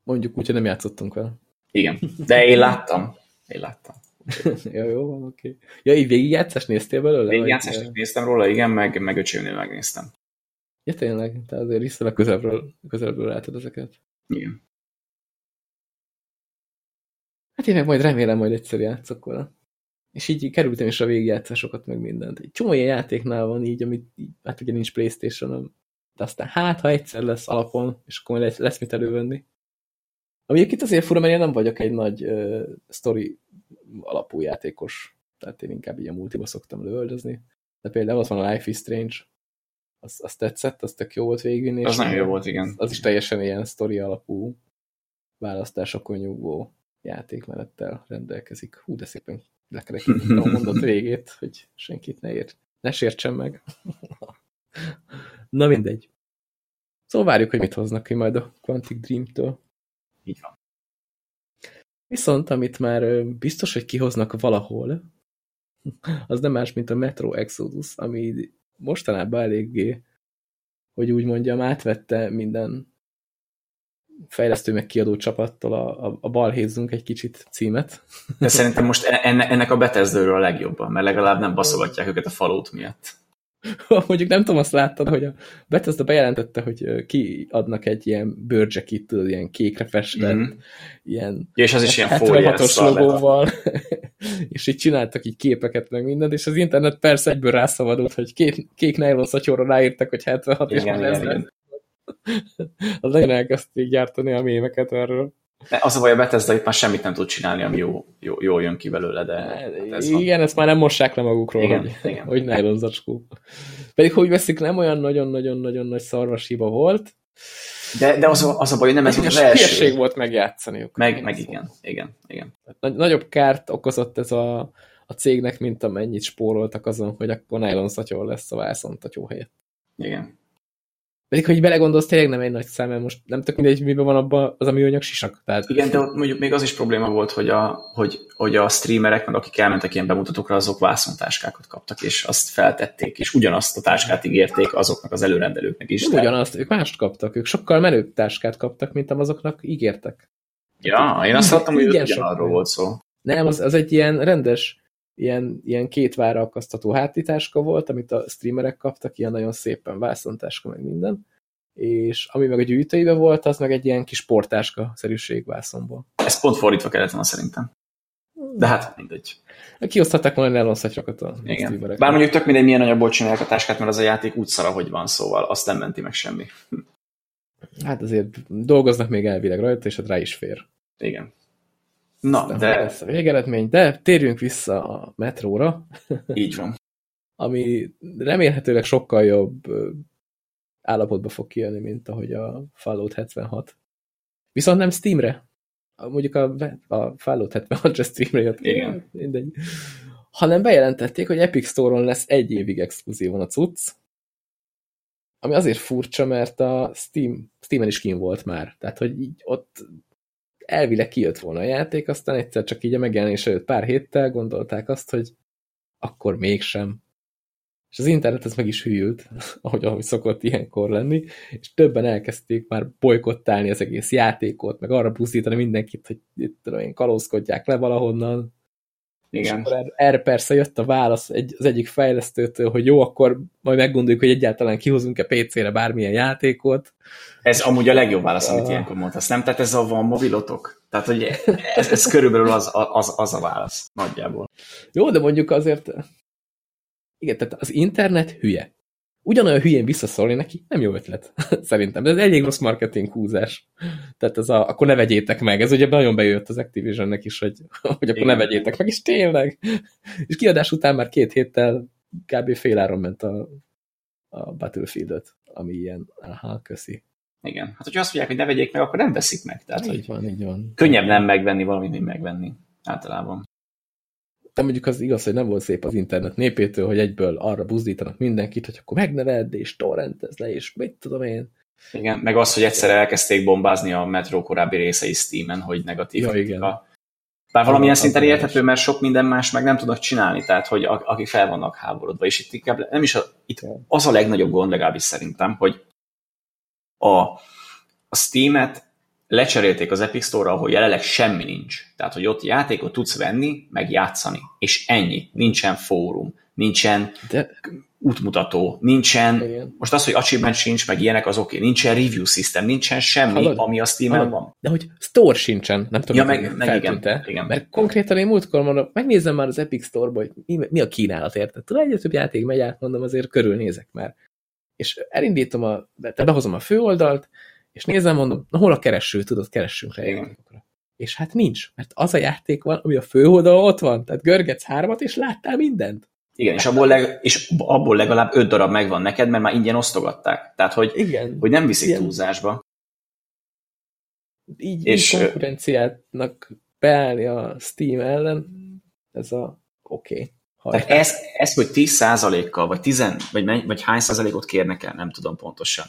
Speaker 1: Mondjuk úgy, hogy nem játszottunk vele.
Speaker 2: Igen, de én láttam. Én láttam. [laughs]
Speaker 1: ja, jó van, oké. Okay. Ja, így végigjátszást néztél belőle?
Speaker 2: Végigjátszást vagy... néztem róla, igen, meg, meg öcsémnél megnéztem.
Speaker 1: Ja, tényleg? Te azért viszonylag közelebbről, közelebbről látod ezeket.
Speaker 2: Igen.
Speaker 1: Hát én meg majd remélem, majd egyszer játszok vele. És így kerültem is a végigjátszásokat, meg mindent. Egy csomó ilyen játéknál van így, amit így, hát ugye nincs playstation de aztán hát, ha egyszer lesz alapon, és akkor lesz, lesz mit elővenni. Ami egyébként azért fura, mert én nem vagyok egy nagy uh, story alapú játékos, tehát én inkább így a multiba szoktam lövöldözni. De például ott van a Life is Strange, az, az tetszett, az tök jó volt végigvinni.
Speaker 2: Az nagyon jó volt, igen.
Speaker 1: Az, az is teljesen ilyen story alapú választásokon nyugvó játékmenettel rendelkezik. Hú, de szépen lekerekítettem a mondat [laughs] végét, hogy senkit ne ért, ne sértsen meg. Na mindegy. Szóval várjuk, hogy mit hoznak ki majd a Quantic Dream-től.
Speaker 2: Így van.
Speaker 1: Viszont, amit már biztos, hogy kihoznak valahol, [laughs] az nem más, mint a Metro Exodus, ami mostanában eléggé, hogy úgy mondjam, átvette minden fejlesztő meg kiadó csapattól a, a, a balhézzunk egy kicsit címet.
Speaker 2: De szerintem most enne, ennek a Bethesda a legjobban, mert legalább nem baszogatják őket a falót miatt. [laughs]
Speaker 1: Mondjuk nem tudom, azt láttad, hogy a Bethesda bejelentette, hogy kiadnak egy ilyen bőrcsekit, ilyen kékre festett, mm. ilyen
Speaker 2: ja, és az is ilyen fóliás
Speaker 1: logóval, [laughs] és így csináltak így képeket, meg mindent, és az internet persze egyből rászabadult, hogy kék, kék nylon szatyorra ráírtak, hogy 76 igen, és igen, igen, igen. [laughs] az nagyon elkezdték gyártani a mémeket erről.
Speaker 2: Az a baj, a Bethesda itt már semmit nem tud csinálni, ami jó, jó, jó jön ki belőle, de hát
Speaker 1: ez Igen, van. ezt már nem mossák le magukról, igen, hogy, igen. hogy nylon zacskó. Pedig, hogy veszik, nem olyan nagyon-nagyon-nagyon nagy szarvasiba volt.
Speaker 2: De, de az, a, az a baj, hogy nem ez
Speaker 1: az első. volt megjátszaniuk.
Speaker 2: Meg, meg igen, igen, igen.
Speaker 1: Nagy, nagyobb kárt okozott ez a, a cégnek, mint amennyit spóroltak azon, hogy akkor nylon szatyor lesz a vászontatyó helyett.
Speaker 2: Igen.
Speaker 1: Pedig, hogy belegondolsz, tényleg nem egy nagy szám, mert most nem tök mindegy, miben van abban az a műanyag sisak. Tehát...
Speaker 2: Igen, de mondjuk még az is probléma volt, hogy a, hogy, hogy a streamerek, meg akik elmentek ilyen bemutatókra, azok vászontáskákat kaptak, és azt feltették, és ugyanazt a táskát ígérték azoknak az előrendelőknek is.
Speaker 1: Nem ugyanazt, ők mást kaptak, ők sokkal menőbb táskát kaptak, mint azoknak ígértek.
Speaker 2: Ja, én azt láttam, hogy ugyanarról volt szó.
Speaker 1: Nem, az, az egy ilyen rendes ilyen, ilyen két vára akasztató hátitáska volt, amit a streamerek kaptak, ilyen nagyon szépen vászontáska, meg minden, és ami meg a gyűjtőibe volt, az meg egy ilyen kis portáska szerűség vászonból.
Speaker 2: Ez pont fordítva kellett volna szerintem. De hát mindegy.
Speaker 1: Kiosztották volna nylonszatyrokat a
Speaker 2: Igen. streamerek. Bár mondjuk tök mindegy, milyen anyagból csinálják a táskát, mert az a játék úgy szara, hogy van, szóval azt nem menti meg semmi.
Speaker 1: Hát azért dolgoznak még elvileg rajta, és hát rá is fér.
Speaker 2: Igen. Na,
Speaker 1: Aztán
Speaker 2: de
Speaker 1: lesz a végeredmény, de térjünk vissza a metróra,
Speaker 2: így van. [laughs]
Speaker 1: ami remélhetőleg sokkal jobb állapotba fog kijönni, mint ahogy a Fallout 76. Viszont nem Steamre. Mondjuk a, a Fallout 76 se Steamre jött. ki,
Speaker 2: Igen.
Speaker 1: Mindegy. Hanem bejelentették, hogy Epic Store-on lesz egy évig exkluzívon a cucc, ami azért furcsa, mert a Steam, Steam-en is kín volt már. Tehát, hogy így ott elvileg kijött volna a játék, aztán egyszer csak így a megjelenés előtt pár héttel gondolták azt, hogy akkor mégsem. És az internet ez meg is hűlt, [laughs] ahogy, ahogy szokott ilyenkor lenni, és többen elkezdték már bolykottálni az egész játékot, meg arra buzdítani mindenkit, hogy itt tudom én, kalózkodják le valahonnan. És
Speaker 2: Igen.
Speaker 1: akkor erre, erre persze jött a válasz egy, az egyik fejlesztőtől, hogy jó, akkor majd meggondoljuk, hogy egyáltalán kihozunk-e PC-re bármilyen játékot.
Speaker 2: Ez amúgy a legjobb válasz, amit
Speaker 1: Ah.
Speaker 2: ilyenkor mondtasz, nem? Tehát ez a van mobilotok? Tehát, hogy ez, ez körülbelül az, az, az a válasz, nagyjából.
Speaker 1: Jó, de mondjuk azért... Igen, tehát az internet hülye. Ugyanolyan hülyén visszaszólni neki nem jó ötlet, [laughs] szerintem. De ez elég rossz marketing húzás. Tehát ez a, akkor ne vegyétek meg. Ez ugye nagyon bejött az Activisionnek is, hogy, [laughs] hogy akkor
Speaker 2: Igen.
Speaker 1: ne vegyétek meg, és tényleg. És kiadás után már két héttel kb. féláron ment a, a Battlefield-öt, ami ilyen, aha, köszi.
Speaker 2: Igen. Hát, hogyha azt mondják, hogy ne vegyék meg, akkor nem veszik meg. Tehát,
Speaker 1: így van, így van.
Speaker 2: könnyebb nem megvenni valamit, mint megvenni. Általában.
Speaker 1: De mondjuk az igaz, hogy nem volt szép az internet népétől, hogy egyből arra buzdítanak mindenkit, hogy akkor megnevedd, és torrentez le, és mit tudom én.
Speaker 2: Igen, meg az, hogy egyszer elkezdték bombázni a Metro korábbi részei Steam-en, hogy negatív
Speaker 1: Ja, igen.
Speaker 2: Bár valamilyen
Speaker 1: Az-
Speaker 2: szinten érthető, mert sok minden más meg nem tudnak csinálni, tehát hogy a- akik fel vannak háborodva, és itt inkább nem is a, itt az a legnagyobb gond legalábbis szerintem, hogy a, a Steam-et lecserélték az Epic Store-ra, ahol jelenleg semmi nincs. Tehát, hogy ott játékot tudsz venni, meg játszani. És ennyi. Nincsen fórum, nincsen
Speaker 1: De
Speaker 2: útmutató, nincsen,
Speaker 1: Igen.
Speaker 2: most az, hogy achievement sincs, meg ilyenek, az oké, okay. nincsen review system, nincsen semmi,
Speaker 1: Hallod?
Speaker 2: ami a Steam-en van.
Speaker 1: De hogy store sincsen, nem tudom,
Speaker 2: Ja, meg- meg igen, igen.
Speaker 1: Mert konkrétan én múltkor mondom, megnézem már az Epic Store-ba, hogy mi, mi a kínálat érted. Tudod, egyre több játék megy át, mondom, azért körülnézek már. És elindítom a, be- behozom a főoldalt, és nézem, mondom, na hol a kereső, tudod, keressünk rá játékokra. És hát nincs, mert az a játék van, ami a főoldalon ott van. Tehát görgetsz hármat, és láttál mindent.
Speaker 2: Igen, és abból, leg, és abból legalább öt darab megvan neked, mert már ingyen osztogatták. Tehát, hogy,
Speaker 1: Igen.
Speaker 2: hogy nem viszik
Speaker 1: Ilyen-
Speaker 2: túlzásba.
Speaker 1: így,
Speaker 2: És,
Speaker 1: így konkurenciának beállni a Steam ellen, ez a oké. Okay.
Speaker 2: Tehát ez, ez, hogy 10%-kal, vagy, 10, vagy, menny- vagy hány százalékot kérnek el, nem tudom pontosan,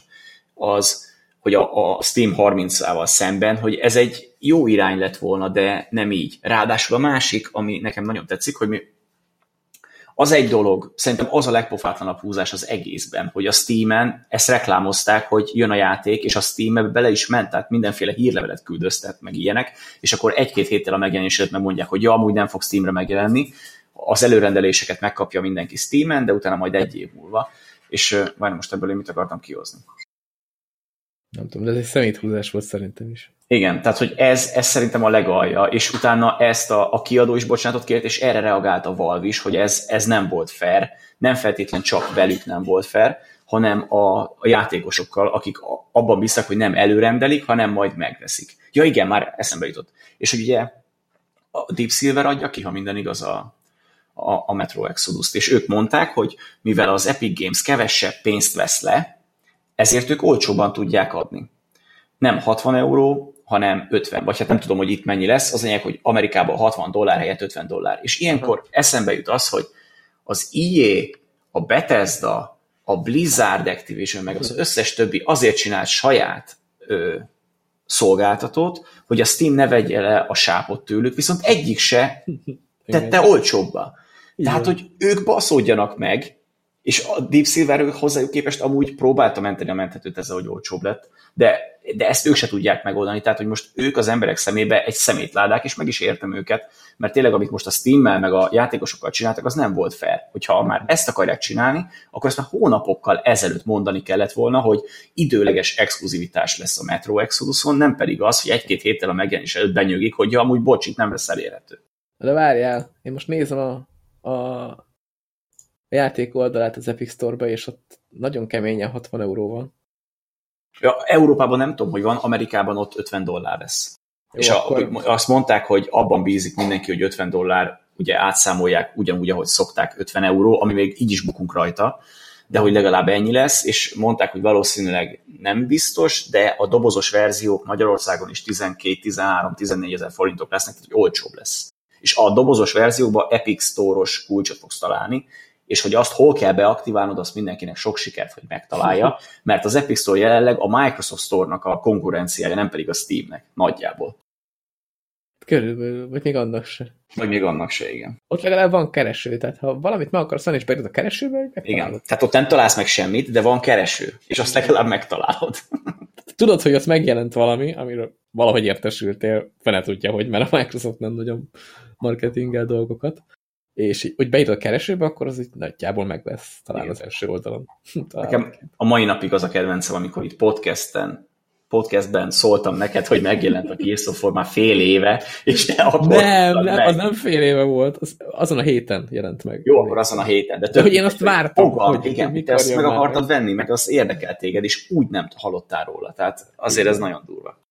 Speaker 2: az, hogy a, a Steam 30-ával szemben, hogy ez egy jó irány lett volna, de nem így. Ráadásul a másik, ami nekem nagyon tetszik, hogy mi az egy dolog, szerintem az a legpofátlanabb húzás az egészben, hogy a Steam-en ezt reklámozták, hogy jön a játék, és a Steam-be bele is ment, tehát mindenféle hírlevelet küldöztet, meg ilyenek, és akkor egy-két héttel a megjelenés előtt megmondják, hogy ja, amúgy nem fog Steamre megjelenni, az előrendeléseket megkapja mindenki Steam-en, de utána majd egy év múlva. És várj, most ebből én mit akartam kihozni?
Speaker 1: Nem tudom, de ez egy szeméthúzás volt szerintem is.
Speaker 2: Igen, tehát hogy ez, ez szerintem a legalja, és utána ezt a, a kiadó is bocsánatot kért, és erre reagált a Valve is, hogy ez, ez nem volt fair, nem feltétlen csak velük nem volt fair, hanem a, a játékosokkal, akik abban bíztak, hogy nem előrendelik, hanem majd megveszik. Ja igen, már eszembe jutott. És hogy ugye a Deep Silver adja ki, ha minden igaz, a, a, a Metro Exodus-t, és ők mondták, hogy mivel az Epic Games kevesebb pénzt vesz le, ezért ők olcsóban tudják adni. Nem 60 euró, hanem 50, vagy hát nem tudom, hogy itt mennyi lesz, az lényeg, hogy Amerikában 60 dollár helyett 50 dollár. És ilyenkor eszembe jut az, hogy az EA, a Bethesda, a Blizzard Activision, meg az összes többi azért csinált saját ö, szolgáltatót, hogy a Steam ne vegye le a sápot tőlük, viszont egyik se [laughs] tette olcsóbbba. Tehát, hogy ők baszódjanak meg, és a Deep Silver hozzájuk képest amúgy próbálta menteni a menthetőt ezzel, hogy olcsóbb lett, de, de ezt ők se tudják megoldani, tehát, hogy most ők az emberek szemébe egy szemétládák, és meg is értem őket, mert tényleg, amit most a Steam-mel, meg a játékosokkal csináltak, az nem volt fair. Hogyha már ezt akarják csinálni, akkor ezt már hónapokkal ezelőtt mondani kellett volna, hogy időleges exkluzivitás lesz a Metro Exoduson, nem pedig az, hogy egy-két héttel a megjelenés előtt benyögik, hogy ja, amúgy bocs, itt nem lesz elérhető.
Speaker 1: De várjál, én most nézem a, a, a játék oldalát az Epic Store-ba, és ott nagyon keményen 60 euró van.
Speaker 2: Ja, Európában nem tudom, hogy van, Amerikában ott 50 dollár lesz. Jó, és akkor... a, azt mondták, hogy abban bízik mindenki, hogy 50 dollár ugye átszámolják ugyanúgy, ahogy szokták 50 euró, ami még így is bukunk rajta, de hogy legalább ennyi lesz, és mondták, hogy valószínűleg nem biztos, de a dobozos verziók Magyarországon is 12, 13, 14 ezer forintok lesznek, tehát hogy olcsóbb lesz. És a dobozos verziókban Epic Store-os kulcsot fogsz találni, és hogy azt hol kell beaktiválnod, azt mindenkinek sok sikert, hogy megtalálja, mert az Epic Store jelenleg a Microsoft Store-nak a konkurenciája, nem pedig a Steamnek, nagyjából.
Speaker 1: Körülbelül, vagy még annak se.
Speaker 2: Vagy még annak se, igen.
Speaker 1: Ott legalább van kereső, tehát ha valamit meg akarsz venni, és beírod a keresőbe,
Speaker 2: Igen, tehát ott nem találsz meg semmit, de van kereső, és azt legalább megtalálod. [laughs]
Speaker 1: Tudod, hogy ott megjelent valami, amiről valahogy értesültél, fene tudja, hogy mert a Microsoft nem nagyon marketingel dolgokat, és hogy beírod a keresőbe, akkor az így nagyjából meg lesz talán Igen. az első oldalon. [laughs]
Speaker 2: Nekem a mai napig az a kedvencem, amikor itt podcasten podcastben szóltam neked, hogy megjelent a Gears of War már fél éve, és te akkor
Speaker 1: Nem, nem meg. az nem fél éve volt, az, azon a héten jelent meg.
Speaker 2: Jó, akkor azon a héten.
Speaker 1: De, több, de hogy én azt vártam,
Speaker 2: fogal, hogy igen, te azt meg akartad meg. venni, meg az érdekel téged, és úgy nem hallottál róla. Tehát azért ez nagyon durva.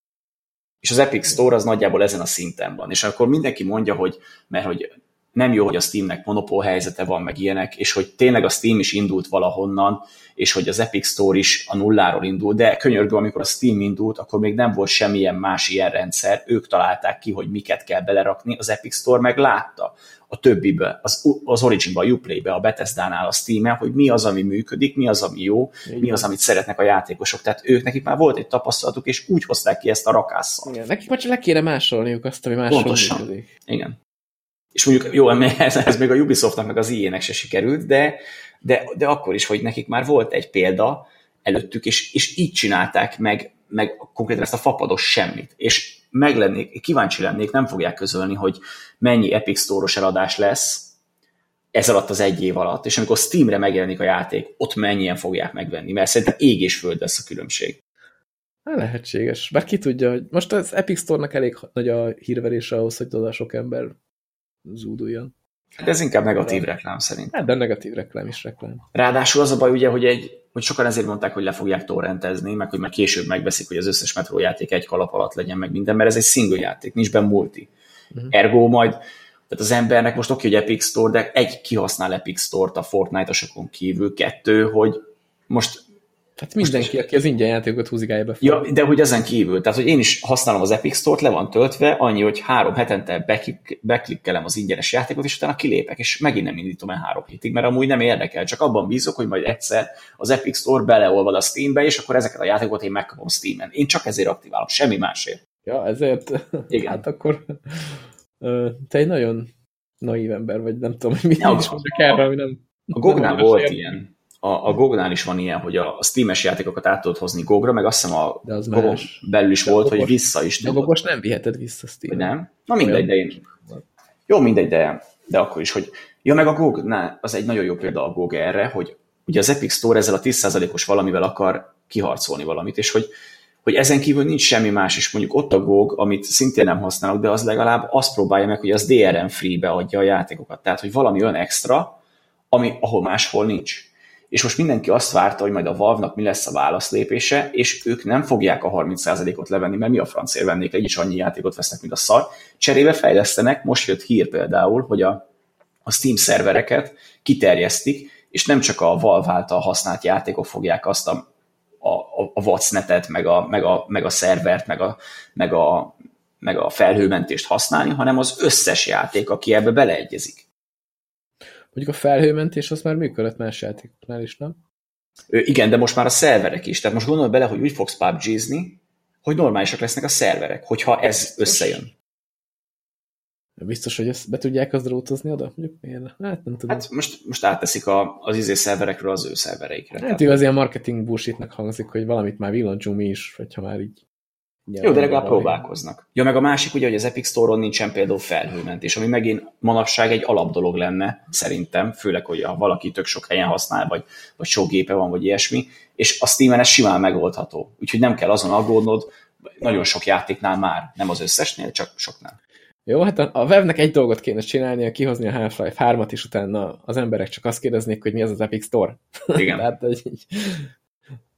Speaker 2: És az Epic Store az nagyjából ezen a szinten van. És akkor mindenki mondja, hogy mert hogy nem jó, hogy a Steamnek monopól helyzete van, meg ilyenek, és hogy tényleg a Steam is indult valahonnan, és hogy az Epic Store is a nulláról indult, de könyörgő, amikor a Steam indult, akkor még nem volt semmilyen más ilyen rendszer, ők találták ki, hogy miket kell belerakni, az Epic Store meg látta a többibe, az, az Origin-ba, a Uplay-be, a Bethesda-nál, a steam hogy mi az, ami működik, mi az, ami jó, Igen. mi az, amit szeretnek a játékosok. Tehát ők nekik már volt egy tapasztalatuk, és úgy hozták ki ezt a rakásszal.
Speaker 1: Igen, nekik már csak le kéne másolniuk azt, ami máshol Pontosan. működik.
Speaker 2: Igen. És mondjuk jó, [laughs] ez, ez még a Ubisoftnak, meg az IE-nek se sikerült, de, de, de akkor is, hogy nekik már volt egy példa előttük, és, és így csinálták meg, meg konkrétan ezt a fapados semmit. És meg lennék, kíváncsi lennék, nem fogják közölni, hogy mennyi Epic Store-os eladás lesz ez alatt az egy év alatt, és amikor Steamre megjelenik a játék, ott mennyien fogják megvenni, mert szerintem ég és föld lesz a különbség.
Speaker 1: Lehetséges. Bár ki tudja, hogy most az Epic Store-nak elég nagy a hírverése ahhoz, hogy oda sok ember zúduljon.
Speaker 2: Hát ez inkább negatív reklám szerint.
Speaker 1: Hát, de negatív reklám is reklám.
Speaker 2: Ráadásul az a baj ugye, hogy, egy, hogy sokan ezért mondták, hogy le fogják torrentezni, meg hogy már később megbeszik, hogy az összes metró játék egy kalap alatt legyen meg minden, mert ez egy single játék, nincs benne multi. Uh-huh. Ergo majd, tehát az embernek most oké, hogy Epic Store, de egy kihasznál Epic Store-t a Fortnite-osokon kívül, kettő, hogy most
Speaker 1: tehát mindenki, aki az ingyen játékokat húzigálja be.
Speaker 2: Ja, de hogy ezen kívül, tehát hogy én is használom az Epic Store-t, le van töltve, annyi, hogy három hetente beklik, beklikkelem az ingyenes játékot, és utána kilépek, és megint nem indítom el három hétig, mert amúgy nem érdekel, csak abban bízok, hogy majd egyszer az Epic Store beleolvad a Steambe, és akkor ezeket a játékokat én megkapom Steamen. Én csak ezért aktiválom, semmi másért.
Speaker 1: Ja, ezért? Igen. Hát akkor te egy nagyon naív ember vagy, nem tudom, hogy mit ja, is mondjak erre, ami nem...
Speaker 2: A Gognál volt ilyen a, a GOG-nál is van ilyen, hogy a, a Steam-es játékokat át tudod hozni GOG-ra, meg azt hiszem a GOG belül is de volt, hogy vissza is
Speaker 1: tudod. De GOG nem viheted vissza steam
Speaker 2: Nem? Na mindegy, de én... Jó, mindegy, de, de akkor is, hogy... Ja, meg a GOG, na, az egy nagyon jó példa a GOG erre, hogy ugye az Epic Store ezzel a 10%-os valamivel akar kiharcolni valamit, és hogy, hogy ezen kívül nincs semmi más, és mondjuk ott a GOG, amit szintén nem használok, de az legalább azt próbálja meg, hogy az DRM free-be adja a játékokat. Tehát, hogy valami olyan extra, ami, ahol máshol nincs és most mindenki azt várta, hogy majd a Valve-nak mi lesz a válaszlépése, és ők nem fogják a 30%-ot levenni, mert mi a francér vennék, egy is annyi játékot vesznek, mint a szar. Cserébe fejlesztenek, most jött hír például, hogy a, a Steam szervereket kiterjesztik, és nem csak a Valve által használt játékok fogják azt a, a, a WhatsNet-et, meg a, meg, a, meg a szervert, meg a, meg, a, meg a felhőmentést használni, hanem az összes játék, aki ebbe beleegyezik.
Speaker 1: Mondjuk a felhőmentés az már működött más játékoknál is, nem?
Speaker 2: Ö, igen, de most már a szerverek is. Tehát most gondolj bele, hogy úgy fogsz PUBG-zni, hogy normálisak lesznek a szerverek, hogyha ez Biztos. összejön.
Speaker 1: Biztos, hogy ezt be tudják az drótozni oda? Mondjuk miért? Hát nem tudom.
Speaker 2: Hát most, most átteszik a, az izé szerverekről az ő szervereikre.
Speaker 1: Hát az ilyen marketing bullshitnek hangzik, hogy valamit már villancsunk mi is, hogyha már így
Speaker 2: jó, de legalább próbálkoznak. Ja, meg a másik ugye, hogy az Epic Store-on nincsen például felhőmentés, ami megint manapság egy alapdolog lenne, szerintem, főleg, hogy ha valaki tök sok helyen használ, vagy, vagy sok gépe van, vagy ilyesmi, és a Steam-en ez simán megoldható. Úgyhogy nem kell azon aggódnod, nagyon sok játéknál már, nem az összesnél, csak soknál.
Speaker 1: Jó, hát a, a webnek egy dolgot kéne csinálnia, kihozni a Half-Life 3-at, és utána az emberek csak azt kérdeznék, hogy mi az az Epic Store.
Speaker 2: Igen.
Speaker 1: Tehát, [laughs] hogy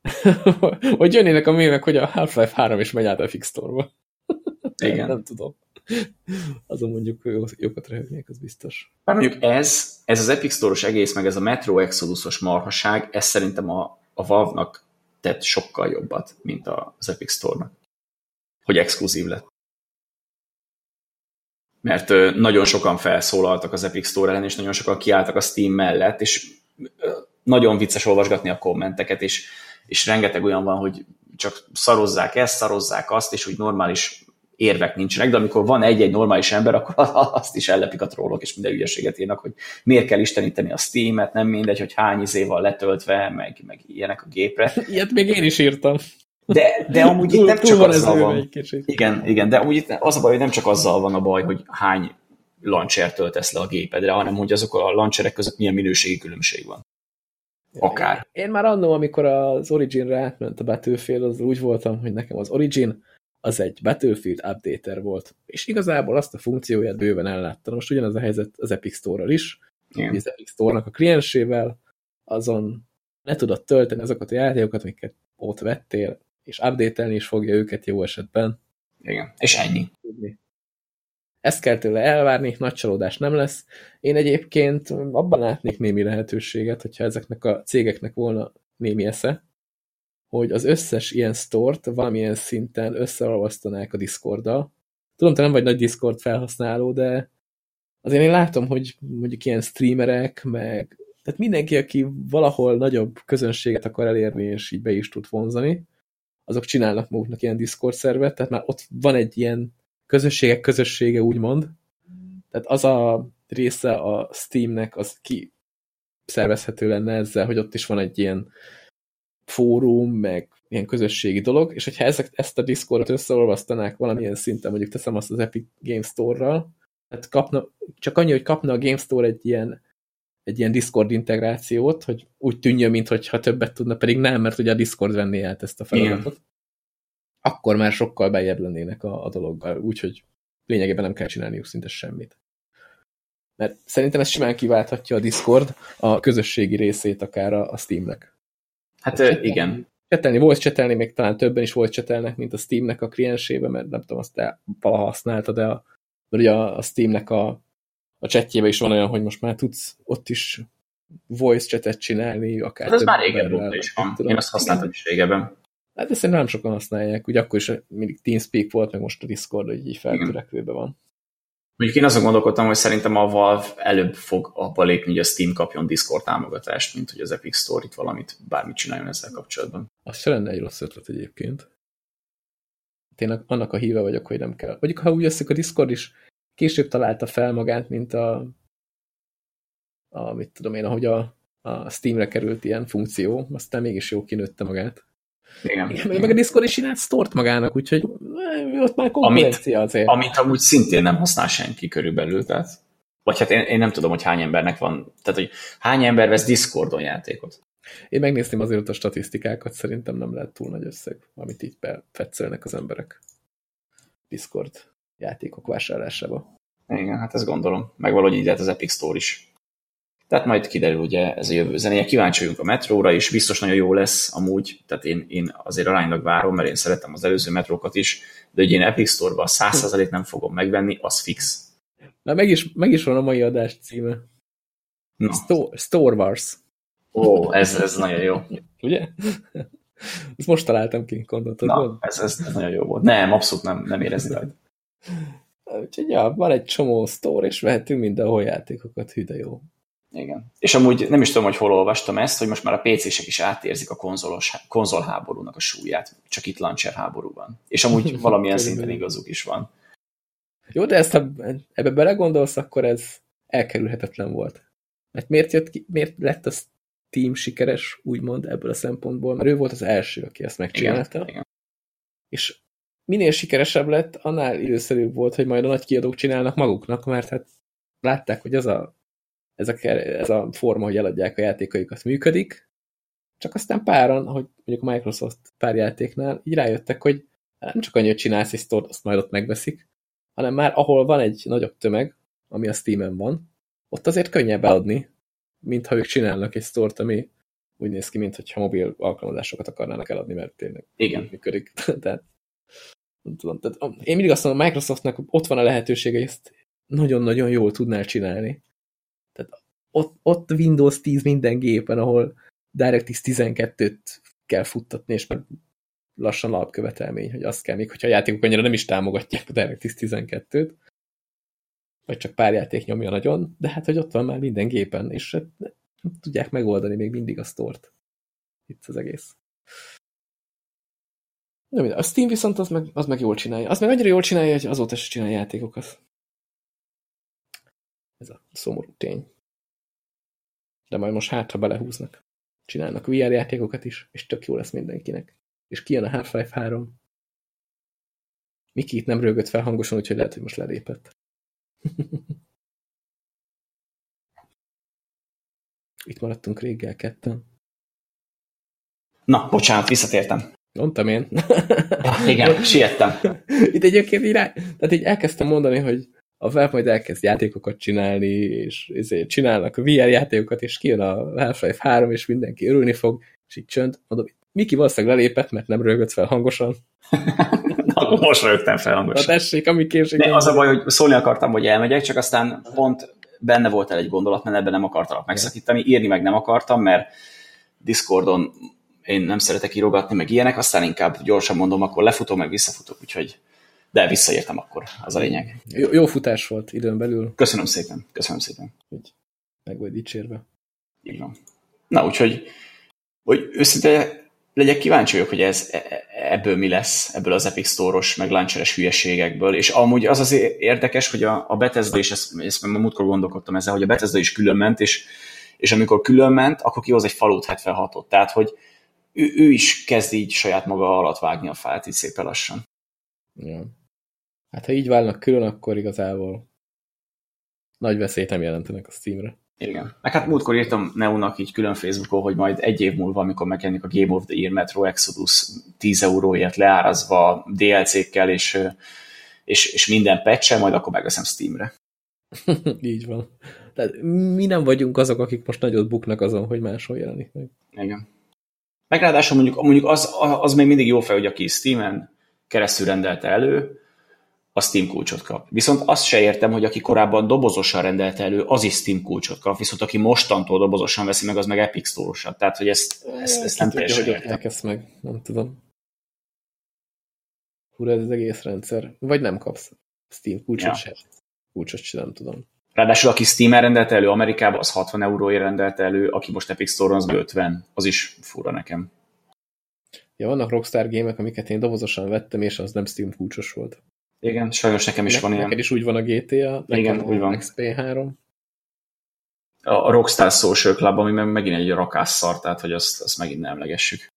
Speaker 1: [laughs] hogy jönnének a mémek, hogy a Half-Life 3 is megy át a Fix Store-ba. [laughs]
Speaker 2: Igen.
Speaker 1: Nem tudom. Azon mondjuk jókat röhögnék, az biztos.
Speaker 2: Már mondjuk ez, ez az Epic Store-os egész, meg ez a Metro Exodus-os marhaság, ez szerintem a, a Valve-nak tett sokkal jobbat, mint az Epic Store-nak. Hogy exkluzív lett. Mert nagyon sokan felszólaltak az Epic Store ellen, és nagyon sokan kiálltak a Steam mellett, és nagyon vicces olvasgatni a kommenteket, és, és rengeteg olyan van, hogy csak szarozzák ezt, szarozzák azt, és úgy normális érvek nincsenek, de amikor van egy-egy normális ember, akkor [laughs] azt is ellepik a trollok, és minden ügyességet írnak, hogy miért kell isteníteni a Steam-et, nem mindegy, hogy hány izé van letöltve, meg, meg ilyenek a gépre. [laughs]
Speaker 1: Ilyet még én is írtam.
Speaker 2: De, de amúgy itt nem csak azzal van. Igen, igen, de amúgy itt az a baj, hogy nem csak azzal van a baj, hogy hány launcher töltesz le a gépedre, hanem hogy azok a launcherek között milyen minőségi különbség van. Akár.
Speaker 1: Én, én már annó, amikor az Origin-re átment a Battlefield, az úgy voltam, hogy nekem az Origin az egy Battlefield updater volt. És igazából azt a funkcióját bőven elláttam. Most ugyanaz a helyzet az Epic Store-ral is. Igen. Az Epic Store-nak a kliensével azon le tudod tölteni azokat a játékokat, amiket ott vettél, és update is fogja őket jó esetben.
Speaker 2: Igen, és ennyi.
Speaker 1: Ezt kell tőle elvárni, nagy csalódás nem lesz. Én egyébként abban látnék némi lehetőséget, hogyha ezeknek a cégeknek volna némi esze, hogy az összes ilyen stort valamilyen szinten összeolvasztanák a Discorddal. Tudom, te nem vagy nagy Discord felhasználó, de azért én látom, hogy mondjuk ilyen streamerek, meg tehát mindenki, aki valahol nagyobb közönséget akar elérni, és így be is tud vonzani, azok csinálnak maguknak ilyen Discord szervet, tehát már ott van egy ilyen közösségek közössége, úgymond. Tehát az a része a Steamnek, az ki szervezhető lenne ezzel, hogy ott is van egy ilyen fórum, meg ilyen közösségi dolog, és hogyha ezek, ezt a Discordot összeolvasztanák valamilyen szinten, mondjuk teszem azt az Epic Game Store-ral, tehát csak annyi, hogy kapna a Game Store egy ilyen, egy ilyen Discord integrációt, hogy úgy tűnjön, mintha többet tudna, pedig nem, mert ugye a Discord venné át ezt a feladatot. Igen. Akkor már sokkal bejebb lennének a, a dologgal, úgyhogy lényegében nem kell csinálniuk szinte semmit. Mert szerintem ez simán kiválthatja a Discord a közösségi részét akár a, a Steamnek.
Speaker 2: Hát csetelni, igen.
Speaker 1: Csetelni, volt csetelni, még talán többen is volt csetelnek, mint a Steamnek a kliensébe, mert nem tudom, azt te valaha használtad, de a, mert ugye a, a Steamnek a, a chatjébe is van olyan, hogy most már tudsz ott is voice chatet csinálni, akár
Speaker 2: hát ez már régen is van. Én azt használtam is régebben.
Speaker 1: Hát ezt nem sokan használják. Ugye akkor is mindig TeamSpeak volt, meg most a Discord, hogy így feltörekvőben van.
Speaker 2: Mondjuk én azon gondolkodtam, hogy szerintem a Valve előbb fog abba lépni, hogy a Steam kapjon Discord támogatást, mint hogy az Epic Store itt valamit, bármit csináljon ezzel kapcsolatban.
Speaker 1: Az se lenne egy rossz ötlet egyébként. Én annak a híve vagyok, hogy nem kell. Mondjuk, ha úgy veszik, a Discord is később találta fel magát, mint a, a mit tudom én, ahogy a, a Steamre került ilyen funkció, aztán mégis jó kinőtte magát.
Speaker 2: Igen. Igen,
Speaker 1: meg a Discord is csinált stort magának, úgyhogy eh, ott már konkurencia
Speaker 2: amit,
Speaker 1: azért.
Speaker 2: Amit amúgy szintén nem használ senki körülbelül, tehát vagy hát én, én nem tudom, hogy hány embernek van, tehát hogy hány ember vesz Discordon játékot.
Speaker 1: Én megnéztem azért a statisztikákat, szerintem nem lehet túl nagy összeg, amit így befetszelnek az emberek Discord játékok vásárlásába.
Speaker 2: Igen, hát ezt gondolom. Meg valahogy így lehet az Epic Store is. Tehát majd kiderül ugye ez a jövő zenéje. Kíváncsi vagyunk a metróra is, biztos nagyon jó lesz amúgy, tehát én, én azért aránylag várom, mert én szeretem az előző metrókat is, de hogy én Epic Store-ban 100% nem fogom megvenni, az fix.
Speaker 1: Na meg is, meg is van a mai adás címe. No. Store, Store Wars.
Speaker 2: Ó, ez, ez nagyon jó.
Speaker 1: Ugye? Ezt most találtam ki, gondoltad.
Speaker 2: Na, ez, ez, ez nagyon jó volt. Nem, abszolút nem, nem érezni rajta.
Speaker 1: Úgyhogy ja, van egy csomó store, és vehetünk mindenhol játékokat, hű de jó.
Speaker 2: Igen. És amúgy nem is tudom, hogy hol olvastam ezt, hogy most már a PC-sek is átérzik a konzolos, konzolháborúnak a súlyát, csak itt launcher háború van. És amúgy [laughs] valamilyen szinten igazuk is van.
Speaker 1: Jó, de ezt, ha ebbe belegondolsz, akkor ez elkerülhetetlen volt. Mert miért, jött ki, miért lett a Steam sikeres, úgymond ebből a szempontból? Mert ő volt az első, aki ezt megcsinálta. Igen, igen. És minél sikeresebb lett, annál időszerűbb volt, hogy majd a nagy kiadók csinálnak maguknak, mert hát látták, hogy az a ez a, ez a forma, hogy eladják a játékaikat működik, csak aztán páran, hogy mondjuk a Microsoft pár játéknál, így rájöttek, hogy nem csak annyi, hogy csinálsz egy store azt majd ott megveszik, hanem már ahol van egy nagyobb tömeg, ami a Steam-en van, ott azért könnyebb eladni, mint ha ők csinálnak egy store ami úgy néz ki, mintha mobil alkalmazásokat akarnának eladni, mert tényleg
Speaker 2: Igen.
Speaker 1: működik. [laughs] Tehát nem tudom, tehát én mindig azt mondom, a Microsoftnak ott van a lehetősége, hogy ezt nagyon-nagyon jól tudnál csinálni. Ott, ott Windows 10 minden gépen, ahol DirectX 12-t kell futtatni, és meg lassan alapkövetelmény, hogy azt kell még, hogyha a játékok annyira nem is támogatják a DirectX 12-t, vagy csak pár játék nyomja nagyon, de hát, hogy ott van már minden gépen, és hát tudják megoldani még mindig a sztort. Itt az egész. Nem, a Steam viszont az meg, az meg jól csinálja. Az meg annyira jól csinálja, hogy azóta se csinál játékokat. Ez a szomorú tény. De majd most hátra belehúznak. Csinálnak VR játékokat is, és tök jó lesz mindenkinek. És kijön a Half-Life 3. Miki itt nem rögött fel hangosan, úgyhogy lehet, hogy most lelépett. [laughs] itt maradtunk réggel ketten.
Speaker 2: Na, bocsánat, visszatértem.
Speaker 1: Mondtam én.
Speaker 2: Igen, siettem. [laughs]
Speaker 1: Itt egyébként így, tehát így elkezdtem mondani, hogy a Valve majd elkezd játékokat csinálni, és ezért csinálnak a VR játékokat, és kijön a Half-Life 3, és mindenki örülni fog, és így csönd, mondom, Miki valószínűleg lelépett, mert nem rögött fel hangosan. [laughs]
Speaker 2: Na, most rögtem fel hangosan.
Speaker 1: Na tessék, ami késik.
Speaker 2: az a baj, hogy szólni akartam, hogy elmegyek, csak aztán pont benne volt el egy gondolat, mert ebben nem akartalak megszakítani, írni meg nem akartam, mert Discordon én nem szeretek írogatni, meg ilyenek, aztán inkább gyorsan mondom, akkor lefutok, meg visszafutok, úgyhogy de visszaértem akkor, az a lényeg.
Speaker 1: Jó, jó futás volt időn belül.
Speaker 2: Köszönöm szépen, köszönöm szépen.
Speaker 1: Hogy meg vagy dicsérve.
Speaker 2: Így van. Na, úgyhogy, hogy őszinte legyek kíváncsi vagyok, hogy ez, e, e, ebből mi lesz, ebből az Epic Store-os, meg launcheres hülyeségekből, és amúgy az az érdekes, hogy a, a Bethesda is, ezt, ezt meg múltkor gondolkodtam ezzel, hogy a Bethesda is külön ment, és, és amikor külön ment, akkor kihoz egy falut 76-ot. Tehát, hogy ő, ő is kezd így saját maga alatt vágni a fát, így szépen lassan.
Speaker 1: Ja. Hát ha így válnak külön, akkor igazából nagy veszélyt nem jelentenek a Steamre.
Speaker 2: Igen. Meg hát múltkor írtam Neonak így külön Facebookon, hogy majd egy év múlva, amikor megjelenik a Game of the Year Metro Exodus 10 euróért leárazva DLC-kkel és, és, és minden patch majd akkor megveszem Steamre. [laughs]
Speaker 1: így van. Tehát mi nem vagyunk azok, akik most nagyot buknak azon, hogy máshol jelenik meg.
Speaker 2: Igen. Meg ráadásul mondjuk, mondjuk az, az még mindig jó fel, hogy aki Steam-en keresztül rendelte elő, a Steam kulcsot kap. Viszont azt se értem, hogy aki korábban dobozosan rendelte elő, az is Steam kulcsot kap, viszont aki mostantól dobozosan veszi meg, az meg Epic store Tehát, hogy ezt, ezt, ezt nem teljesen
Speaker 1: értem. Hogy meg, nem tudom. Fura ez az egész rendszer. Vagy nem kapsz Steam kulcsot ja. se. Kulcsot se nem tudom.
Speaker 2: Ráadásul aki Steam-en rendelte elő Amerikában, az 60 euróért rendelte elő, aki most Epic Store-on, az 50. Az is fura nekem.
Speaker 1: Ja, vannak Rockstar gémek, amiket én dobozosan vettem, és az nem Steam kulcsos volt.
Speaker 2: Igen, sajnos nekem is ne, van ilyen.
Speaker 1: Neked is úgy van a GTA,
Speaker 2: Igen, úgy van.
Speaker 1: XP3.
Speaker 2: A, a Rockstar Social Club, ami meg megint egy rakásszar, tehát hogy azt, azt megint nem emlegessük.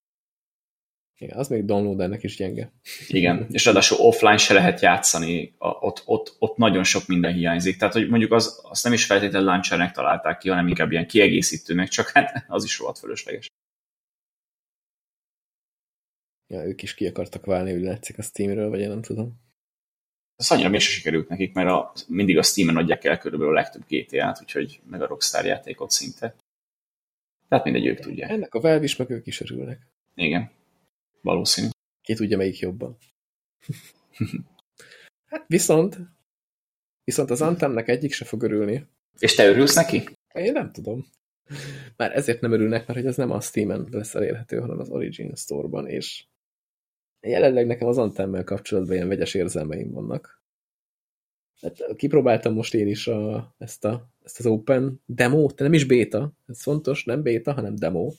Speaker 1: Igen, az még downloadernek is gyenge.
Speaker 2: Igen, [laughs] és ráadásul offline se lehet játszani, ott, ott, ott nagyon sok minden hiányzik. Tehát, hogy mondjuk az, azt nem is feltétlenül launchernek találták ki, hanem inkább ilyen kiegészítőnek, csak hát [laughs] az is rohadt fölösleges.
Speaker 1: Ja, ők is ki akartak válni, hogy látszik a Steamről, vagy én nem tudom.
Speaker 2: Ez annyira mégse sikerült nekik, mert a, mindig a Steam-en adják el körülbelül a legtöbb GTA-t, úgyhogy meg a Rockstar játékot szinte. Tehát mindegy, ők tudják.
Speaker 1: Ennek a Valve is, meg ők is örülnek.
Speaker 2: Igen. Valószínű.
Speaker 1: Ki tudja, melyik jobban. [laughs] hát viszont, viszont az Antemnek egyik se fog örülni.
Speaker 2: És te örülsz neki?
Speaker 1: Én nem tudom. Már ezért nem örülnek, mert hogy ez nem a Steam-en lesz elérhető, hanem az Origin Store-ban, és jelenleg nekem az Antemmel kapcsolatban ilyen vegyes érzelmeim vannak. Hát, kipróbáltam most én is a, ezt, a, ezt az Open demo, de nem is beta, ez fontos, nem beta, hanem demo.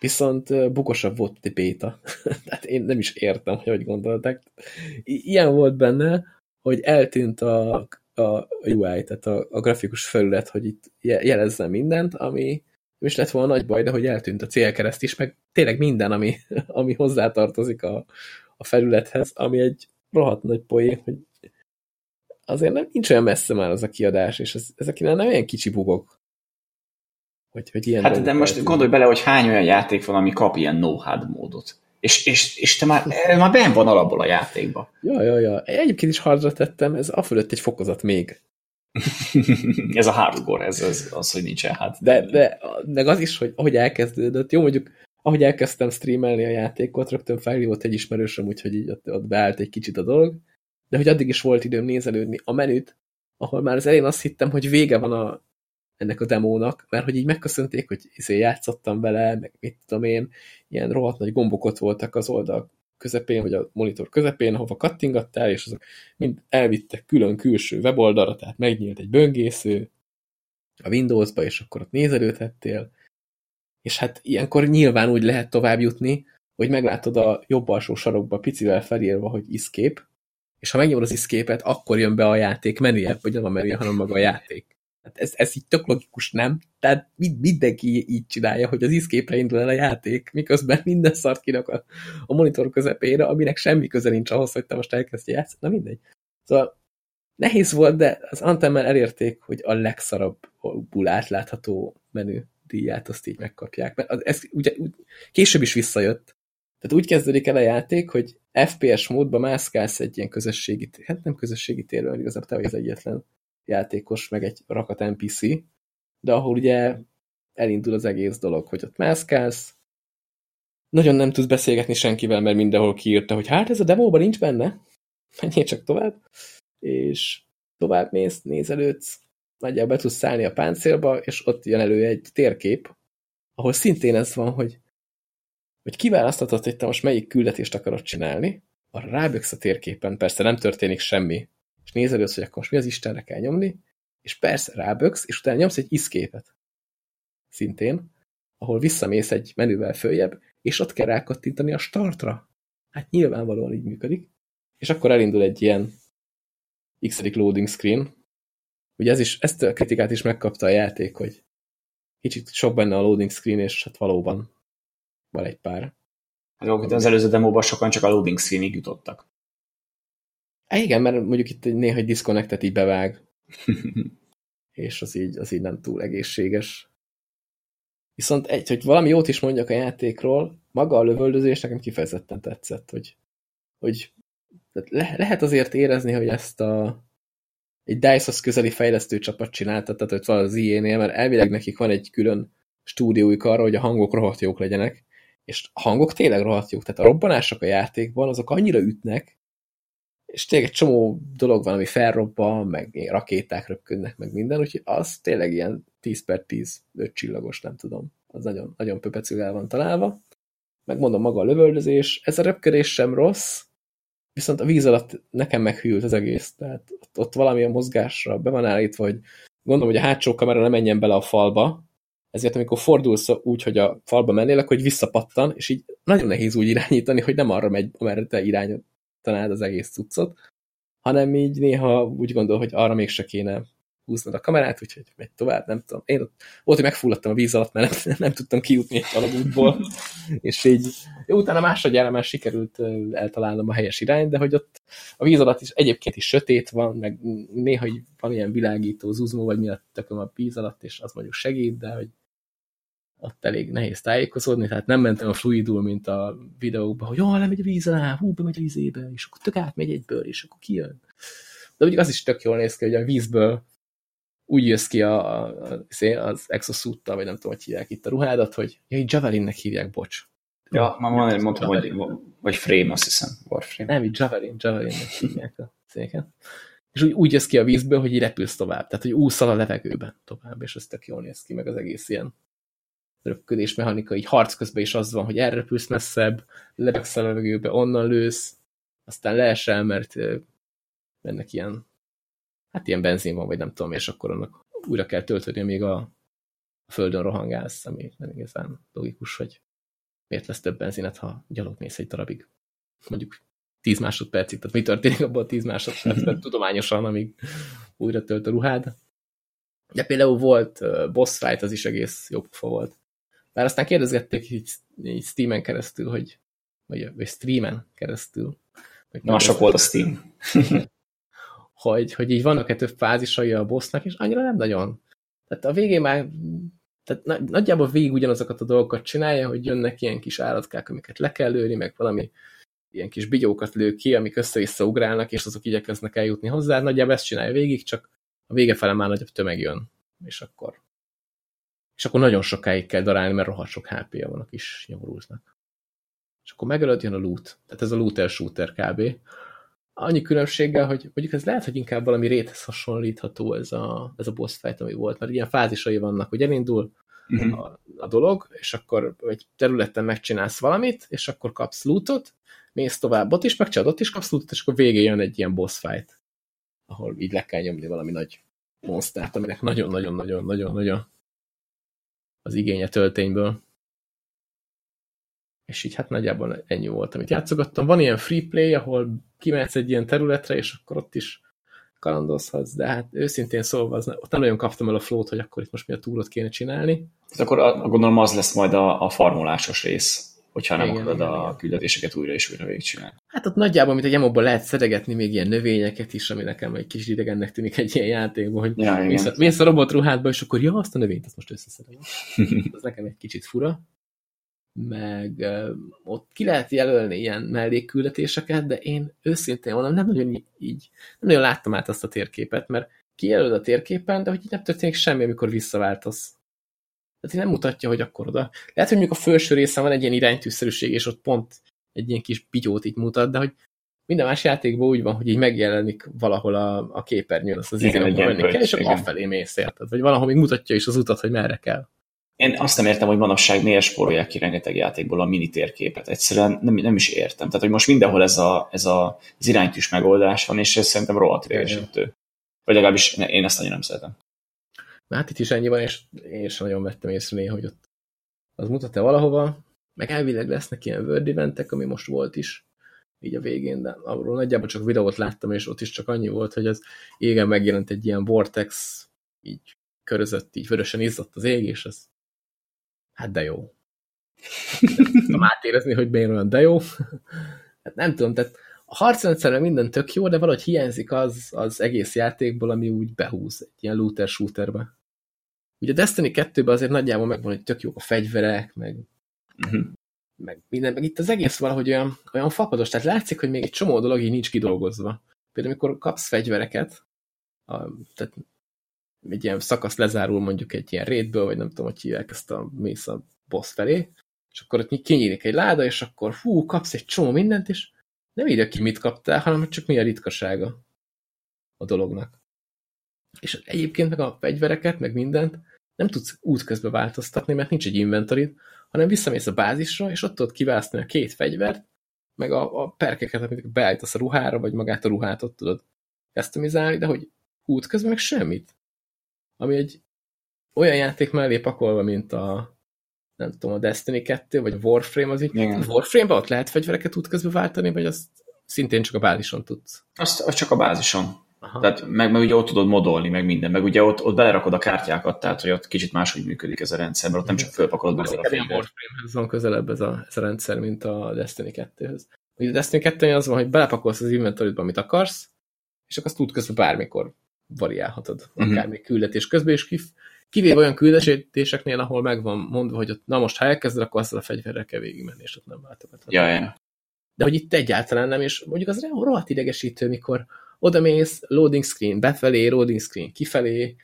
Speaker 1: Viszont bukosabb volt, egy béta. [laughs] Tehát én nem is értem, hogy hogy gondolták. Ilyen volt benne, hogy eltűnt a, a UI, tehát a, a grafikus felület, hogy itt jelezzen mindent, ami nem is lett volna nagy baj, de hogy eltűnt a célkereszt is, meg tényleg minden, ami, ami hozzátartozik a, a felülethez, ami egy rohadt nagy poé, hogy azért nem nincs olyan messze már az a kiadás, és ez, ezek nem olyan kicsi bugok.
Speaker 2: Hogy, hogy ilyen hát de most eltűnt. gondolj bele, hogy hány olyan játék van, ami kap ilyen no-hard módot. És, és, és te már, már benn van alapból a játékba.
Speaker 1: Ja, ja, ja. Egyébként is hardra tettem, ez a fölött egy fokozat még.
Speaker 2: Ez a hardcore, ez az, az, hogy nincsen hát.
Speaker 1: De, de meg az is, hogy ahogy elkezdődött, jó mondjuk ahogy elkezdtem streamelni a játékot, rögtön felhívott egy ismerősöm, úgyhogy így ott, ott beállt egy kicsit a dolog, de hogy addig is volt időm nézelődni a menüt, ahol már az elején azt hittem, hogy vége van a, ennek a demónak, mert hogy így megköszönték, hogy izé játszottam vele, meg mit tudom én, ilyen rohadt nagy gombok ott voltak az oldal közepén, vagy a monitor közepén, ahova kattingattál, és azok mind elvittek külön külső weboldalra, tehát megnyílt egy böngésző a Windowsba, és akkor ott nézelődhettél, és hát ilyenkor nyilván úgy lehet tovább jutni, hogy meglátod a jobb alsó sarokba picivel felírva, hogy escape, és ha megnyomod az escape-et, akkor jön be a játék menüje, vagy nem a menüje, hanem maga a játék. Hát ez, ez így tök logikus, nem? Tehát mindenki így csinálja, hogy az escape-re indul el a játék, miközben minden szart kirak a, a monitor közepére, aminek semmi köze nincs ahhoz, hogy te most elkezdj játszani. Na mindegy. Szóval nehéz volt, de az Antemmel elérték, hogy a legszarabbul átlátható menü díját azt így megkapják. Mert ez ugye később is visszajött. Tehát úgy kezdődik el a játék, hogy FPS módban mászkálsz egy ilyen közösségi, hát nem közösségi térben, igazából te vagy az egyetlen játékos, meg egy rakat NPC, de ahol ugye elindul az egész dolog, hogy ott mászkálsz, nagyon nem tudsz beszélgetni senkivel, mert mindenhol kiírta, hogy hát ez a demóban nincs benne, [laughs] menjél csak tovább, és tovább mész, nézelődsz, nagyjából be tudsz szállni a páncélba, és ott jön elő egy térkép, ahol szintén ez van, hogy, hogy kiválasztatod, hogy te most melyik küldetést akarod csinálni, arra ráböksz a térképen, persze nem történik semmi, nézed hogy akkor mi az Istenre kell nyomni, és persze ráböksz, és utána nyomsz egy iszképet. Szintén, ahol visszamész egy menüvel följebb, és ott kell rákattintani a startra. Hát nyilvánvalóan így működik. És akkor elindul egy ilyen x loading screen, Ugye ez is, ezt a kritikát is megkapta a játék, hogy kicsit sok benne a loading screen, és hát valóban van egy pár.
Speaker 2: Jó, az előző demóban sokan csak a loading screenig jutottak.
Speaker 1: Há, igen, mert mondjuk itt néha egy disconnectet így bevág, [laughs] és az így, az így nem túl egészséges. Viszont egy, hogy valami jót is mondjak a játékról, maga a lövöldözés nekem kifejezetten tetszett, hogy, hogy le, lehet azért érezni, hogy ezt a egy DICE-hoz közeli fejlesztő csapat csinálta, tehát ott van az IE-nél, mert elvileg nekik van egy külön stúdiójuk arra, hogy a hangok rohadt jók legyenek, és a hangok tényleg rohadt jók, tehát a robbanások a játékban, azok annyira ütnek, és tényleg egy csomó dolog van, ami felrobban, meg rakéták röpködnek, meg minden, úgyhogy az tényleg ilyen 10 per 10, 5 csillagos, nem tudom. Az nagyon, nagyon pöpecül el van találva. Megmondom maga a lövöldözés, ez a röpködés sem rossz, viszont a víz alatt nekem meghűlt az egész, tehát ott, ott valamilyen mozgásra be van állítva, hogy gondolom, hogy a hátsó kamera ne menjen bele a falba, ezért amikor fordulsz úgy, hogy a falba mennél, akkor hogy visszapattan, és így nagyon nehéz úgy irányítani, hogy nem arra megy, amerre te irányítanád az egész cuccot, hanem így néha úgy gondol, hogy arra mégse kéne húznod a kamerát, úgyhogy megy tovább, nem tudom. Én ott, volt, hogy megfulladtam a víz alatt, mert nem, nem tudtam kijutni egy alagútból, és így jó, utána másodjára már sikerült eltalálnom a helyes irányt, de hogy ott a víz alatt is egyébként is sötét van, meg néha így van ilyen világító zuzmó, vagy miatt tököm a víz alatt, és az mondjuk segít, de hogy ott elég nehéz tájékozódni, tehát nem mentem a fluidul, mint a videókban, hogy jó, lemegy a víz alá, hú, bemegy a vízébe, és akkor tök átmegy egyből, és akkor kijön. De ugye az is tök jól néz ki, hogy a vízből úgy jössz ki a, a, az exosuit vagy nem tudom, hogy hívják itt a ruhádat, hogy ja, így Javelinnek hívják, bocs.
Speaker 2: Ja, már mondom, mondtam, hogy, vagy Frame, azt hiszem, Warframe.
Speaker 1: Nem, így Javelin, Javelinnek hívják a széket. És úgy, úgy jössz ki a vízből, hogy így repülsz tovább. Tehát, hogy úszol a levegőben tovább, és ez tök jól néz ki, meg az egész ilyen röpködés mechanika, így harc közben is az van, hogy elrepülsz messzebb, lebegsz a levegőbe, onnan lősz, aztán leesel, mert ennek ilyen hát ilyen benzin van, vagy nem tudom, és akkor annak újra kell tölteni, még a, földön rohangálsz, ami nem igazán logikus, hogy miért lesz több benzinet, ha gyalog mész egy darabig. Mondjuk 10 másodpercig, tehát mi történik abban a 10 másodpercben [laughs] tudományosan, amíg újra tölt a ruhád. De például volt boss fight, az is egész jó pofa volt. Bár aztán kérdezgették így, így Steam-en keresztül, hogy vagy, vagy streamen keresztül.
Speaker 2: Hogy Na, sok volt a Steam. [laughs]
Speaker 1: hogy, hogy így vannak-e több fázisai a bossnak, és annyira nem nagyon. Tehát a végén már tehát nagyjából végig ugyanazokat a dolgokat csinálja, hogy jönnek ilyen kis állatkák, amiket le kell lőni, meg valami ilyen kis bigyókat lő ki, amik össze-vissza ugrálnak, és azok igyekeznek eljutni hozzá. Nagyjából ezt csinálja végig, csak a vége fele már nagyobb tömeg jön, és akkor és akkor nagyon sokáig kell darálni, mert rohadt sok HP-ja van a kis nyomorultnak. És akkor megölöd, jön a loot. Tehát ez a looter shooter kb. Annyi különbséggel, hogy mondjuk ez lehet, hogy inkább valami réthez hasonlítható ez a, ez a boss fight, ami volt, mert ilyen fázisai vannak, hogy elindul uh -huh. a, a dolog, és akkor egy területen megcsinálsz valamit, és akkor kapsz lootot, mész tovább, ott is megcsinálod, ott is kapsz lootot, és akkor végén jön egy ilyen boss fight, ahol így le kell nyomni valami nagy monstert, aminek nagyon-nagyon-nagyon-nagyon-nagyon az igénye töltényből. És így hát nagyjából ennyi volt, amit játszogattam. Van ilyen free play, ahol kimehetsz egy ilyen területre, és akkor ott is kalandozhatsz, de hát őszintén szólva az, ott nem nagyon kaptam el a flót, hogy akkor itt most mi a túrot kéne csinálni.
Speaker 2: Tehát akkor a, gondolom az lesz majd a, a formulásos rész hogyha nem igen, akarod igen, a igen. küldetéseket újra és újra végigcsinálni.
Speaker 1: Hát ott nagyjából, mint egy emokban lehet szedegetni még ilyen növényeket is, ami nekem egy kis idegennek tűnik egy ilyen játékban, hogy ja, mész, a, mész a robotruhádba, és akkor ja, azt a növényt, azt most összeszedem. [laughs] Az nekem egy kicsit fura. Meg uh, ott ki lehet jelölni ilyen mellékküldetéseket, de én őszintén mondom, nem nagyon így, nem nagyon láttam át azt a térképet, mert kijelölöd a térképen, de hogy így nem történik semmi, amikor visszaváltasz. Tehát nem mutatja, hogy akkor oda. Lehet, hogy mondjuk a felső részen van egy ilyen iránytűszerűség, és ott pont egy ilyen kis pityót így mutat, de hogy minden más játékban úgy van, hogy így megjelenik valahol a, a képernyőn, azt az igen, igen, menni kell, és akkor afelé mész, érted? Vagy valahol még mutatja is az utat, hogy merre kell.
Speaker 2: Én azt nem értem, hogy manapság miért spórolják ki rengeteg játékból a mini térképet. Egyszerűen nem, nem is értem. Tehát, hogy most mindenhol ez, a, ez a, az iránytűs megoldás van, és ez szerintem rohadt idegesítő. Vagy legalábbis én ezt nagyon nem szeretem.
Speaker 1: Hát itt is ennyi van, és én sem nagyon vettem észre néha, hogy ott az mutatja valahova, meg elvileg lesznek ilyen Word eventek, ami most volt is, így a végén, de arról nagyjából csak videót láttam, és ott is csak annyi volt, hogy az égen megjelent egy ilyen vortex, így körözött, így vörösen izzott az ég, és az hát de jó. [laughs] Nem átérezni, hogy miért olyan de jó. [laughs] Hát nem tudom, tehát a harcrendszerben minden tök jó, de valahogy hiányzik az az egész játékból, ami úgy behúz egy ilyen looter-shooterbe. Ugye a Destiny 2-ben azért nagyjából megvan, hogy tök jók a fegyverek, meg, uh -huh. meg minden, meg itt az egész valahogy olyan, olyan fapados, tehát látszik, hogy még egy csomó dolog így nincs kidolgozva. Például, amikor kapsz fegyvereket, a, tehát egy ilyen szakasz lezárul mondjuk egy ilyen rétből, vagy nem tudom, hogy hívják ezt a mész a boss felé, és akkor ott kinyílik egy láda, és akkor hú, kapsz egy csomó mindent, és nem írja ki, mit kaptál, hanem csak mi a ritkasága a dolognak. És egyébként meg a fegyvereket, meg mindent nem tudsz útközben változtatni, mert nincs egy inventorid, hanem visszamész a bázisra, és ott tudod kivászni a két fegyvert, meg a, a perkeket, amit beállítasz a ruhára, vagy magát a ruhát ott tudod customizálni, de hogy útközben meg semmit. Ami egy olyan játék mellé pakolva, mint a nem tudom, a Destiny 2, vagy a Warframe, az így, Igen. a Warframe-ben ott lehet fegyvereket útközben váltani, vagy azt szintén csak a bázison tudsz?
Speaker 2: Azt, azt csak a bázison. Aha. Tehát meg, meg ugye ott tudod modolni, meg minden, meg ugye ott, ott belerakod a kártyákat, tehát hogy ott kicsit máshogy működik ez a rendszer, mert ott nem csak fölpakolod
Speaker 1: belőle a fegyvert. Van közelebb ez a, ez a rendszer, mint a Destiny 2-höz. Ugye a Destiny 2 az van, hogy belepakolsz az inventoridba, amit akarsz, és akkor azt tud közben bármikor variálhatod, uh mhm. -huh. akár még küldetés közben, és kif, kivéve olyan küldetéseknél, ahol meg van mondva, hogy ott, na most ha elkezded, akkor azzal a fegyverrel kell végigmenni, és ott nem váltogatod.
Speaker 2: Ja, ja.
Speaker 1: De hogy itt egyáltalán nem, és mondjuk az rohadt idegesítő, mikor oda mész, loading screen befelé, loading screen kifelé,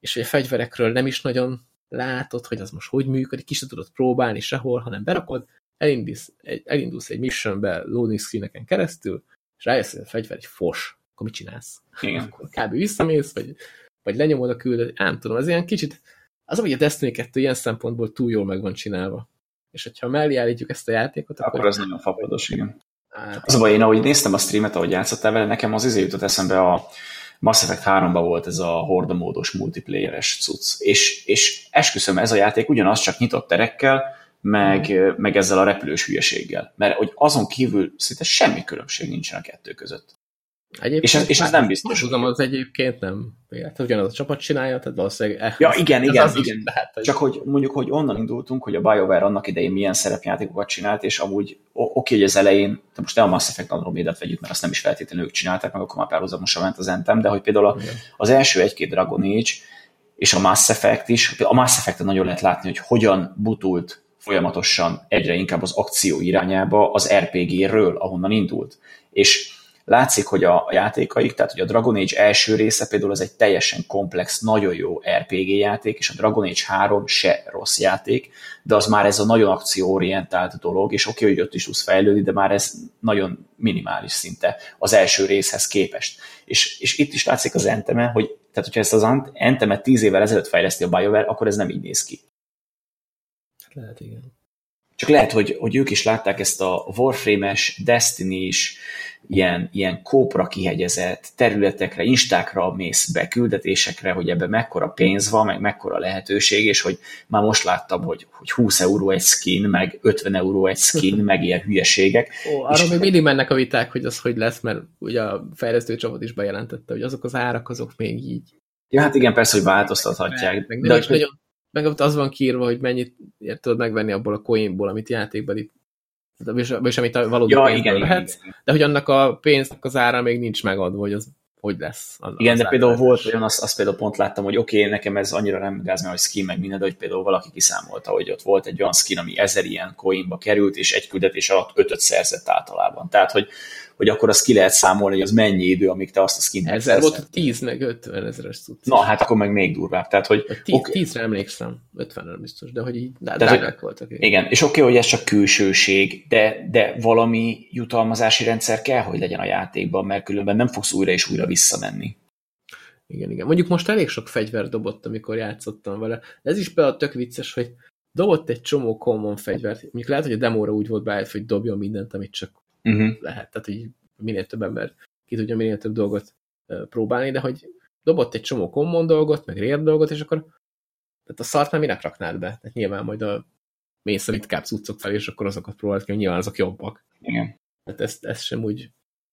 Speaker 1: és hogy a fegyverekről nem is nagyon látod, hogy az most hogy működik, ki sem tudod próbálni sehol, hanem berakod, elindulsz egy, elindulsz egy missionbe loading screeneken keresztül, és rájössz, hogy a fegyver egy fos, akkor mit csinálsz? Igen. Akkor kb. visszamész, vagy, vagy lenyomod a küldet, nem tudom, ez ilyen kicsit, az, hogy a Destiny 2 ilyen szempontból túl jól meg van csinálva. És hogyha mellé állítjuk ezt a játékot,
Speaker 2: akkor... Akkor az nagyon fapados, igen. Hát, az a baj, én ahogy néztem a streamet, ahogy játszottál vele, nekem az izé jutott eszembe a Mass Effect 3-ban volt ez a horda módos multiplayeres cucc. És, és esküszöm, ez a játék ugyanaz, csak nyitott terekkel, meg, mm. meg ezzel a repülős hülyeséggel. Mert hogy azon kívül szinte semmi különbség nincsen a kettő között.
Speaker 1: Egyébként
Speaker 2: és ez, és ez nem biztos.
Speaker 1: Tudom, az egyébként nem. Hát ugyanaz a csapat csinálja, tehát valószínűleg...
Speaker 2: Eh, ja, igen, igen, igen. igen. Lehet, hogy... Csak hogy mondjuk, hogy onnan indultunk, hogy a BioWare annak idején milyen szerepjátékokat csinált, és amúgy oké, hogy az elején, de most nem a Mass Effect Andromeda-t vegyük, mert azt nem is feltétlenül ők csinálták, meg akkor már párhuzamosan ment az Entem, de hogy például a, az első egy-két Dragon Age, és a Mass Effect is, a Mass effect nagyon lehet látni, hogy hogyan butult folyamatosan egyre inkább az akció irányába az RPG-ről, ahonnan indult. És látszik, hogy a, a játékaik, tehát hogy a Dragon Age első része például az egy teljesen komplex, nagyon jó RPG játék, és a Dragon Age 3 se rossz játék, de az már ez a nagyon akcióorientált dolog, és oké, okay, hogy ott is tudsz fejlődni, de már ez nagyon minimális szinte az első részhez képest. És, és itt is látszik az Enteme, hogy tehát hogyha ezt az Entemet tíz évvel ezelőtt fejleszti a BioWare, akkor ez nem így néz ki.
Speaker 1: Lehet, igen.
Speaker 2: Csak lehet, hogy, hogy ők is látták ezt a Warframe-es, Destiny-s, ilyen, ilyen kópra kihegyezett területekre, instákra mész be, küldetésekre, hogy ebbe mekkora pénz van, meg mekkora lehetőség, és hogy már most láttam, hogy, hogy 20 euró egy skin, meg 50 euró egy skin, meg ilyen hülyeségek.
Speaker 1: Ó, arra még mindig mennek a viták, hogy az hogy lesz, mert ugye a fejlesztő csapat is bejelentette, hogy azok az árak, azok még így.
Speaker 2: Ja, hát igen, persze, hogy változtathatják.
Speaker 1: Meg, de, is nagyon, meg ott az van kiírva, hogy mennyit tudod megvenni abból a coinból, amit játékban itt és, és amit a valódi ja, igen, vehetsz, igen, igen. de hogy annak a pénznek az ára még nincs megadva, hogy az hogy lesz.
Speaker 2: Az igen, de például volt olyan, azt, azt például pont láttam, hogy oké, okay, nekem ez annyira nem gáz, mert hogy skin meg minden, de hogy például valaki kiszámolta, hogy ott volt egy olyan skin, ami ezer ilyen coinba került, és egy küldetés alatt ötöt szerzett általában. Tehát, hogy hogy akkor azt ki lehet számolni, hogy az mennyi idő, amíg te azt a skint
Speaker 1: Ezer volt a 10 meg 50 ezeres cucc.
Speaker 2: Na, hát akkor meg még durvább. Tehát, hogy,
Speaker 1: 10, okay. 10-re emlékszem, 50 biztos, de hogy így hogy, voltak.
Speaker 2: Igen, igen. és oké, okay, hogy ez csak külsőség, de, de valami jutalmazási rendszer kell, hogy legyen a játékban, mert különben nem fogsz újra és újra visszamenni.
Speaker 1: Igen, igen. Mondjuk most elég sok fegyver dobott, amikor játszottam vele. Ez is például tök vicces, hogy dobott egy csomó common fegyvert. Mondjuk lehet, hogy a demóra úgy volt beállítva, hogy dobjon mindent, amit csak uh-huh. lehet, tehát hogy minél több ember ki tudja minél több dolgot próbálni, de hogy dobott egy csomó common dolgot, meg rare dolgot, és akkor tehát a szart már minek raknád be? Tehát nyilván majd a mész a ritkább cuccok fel, és akkor azokat próbált ki, hogy nyilván azok jobbak.
Speaker 2: Igen.
Speaker 1: Tehát ezt, ezt sem úgy...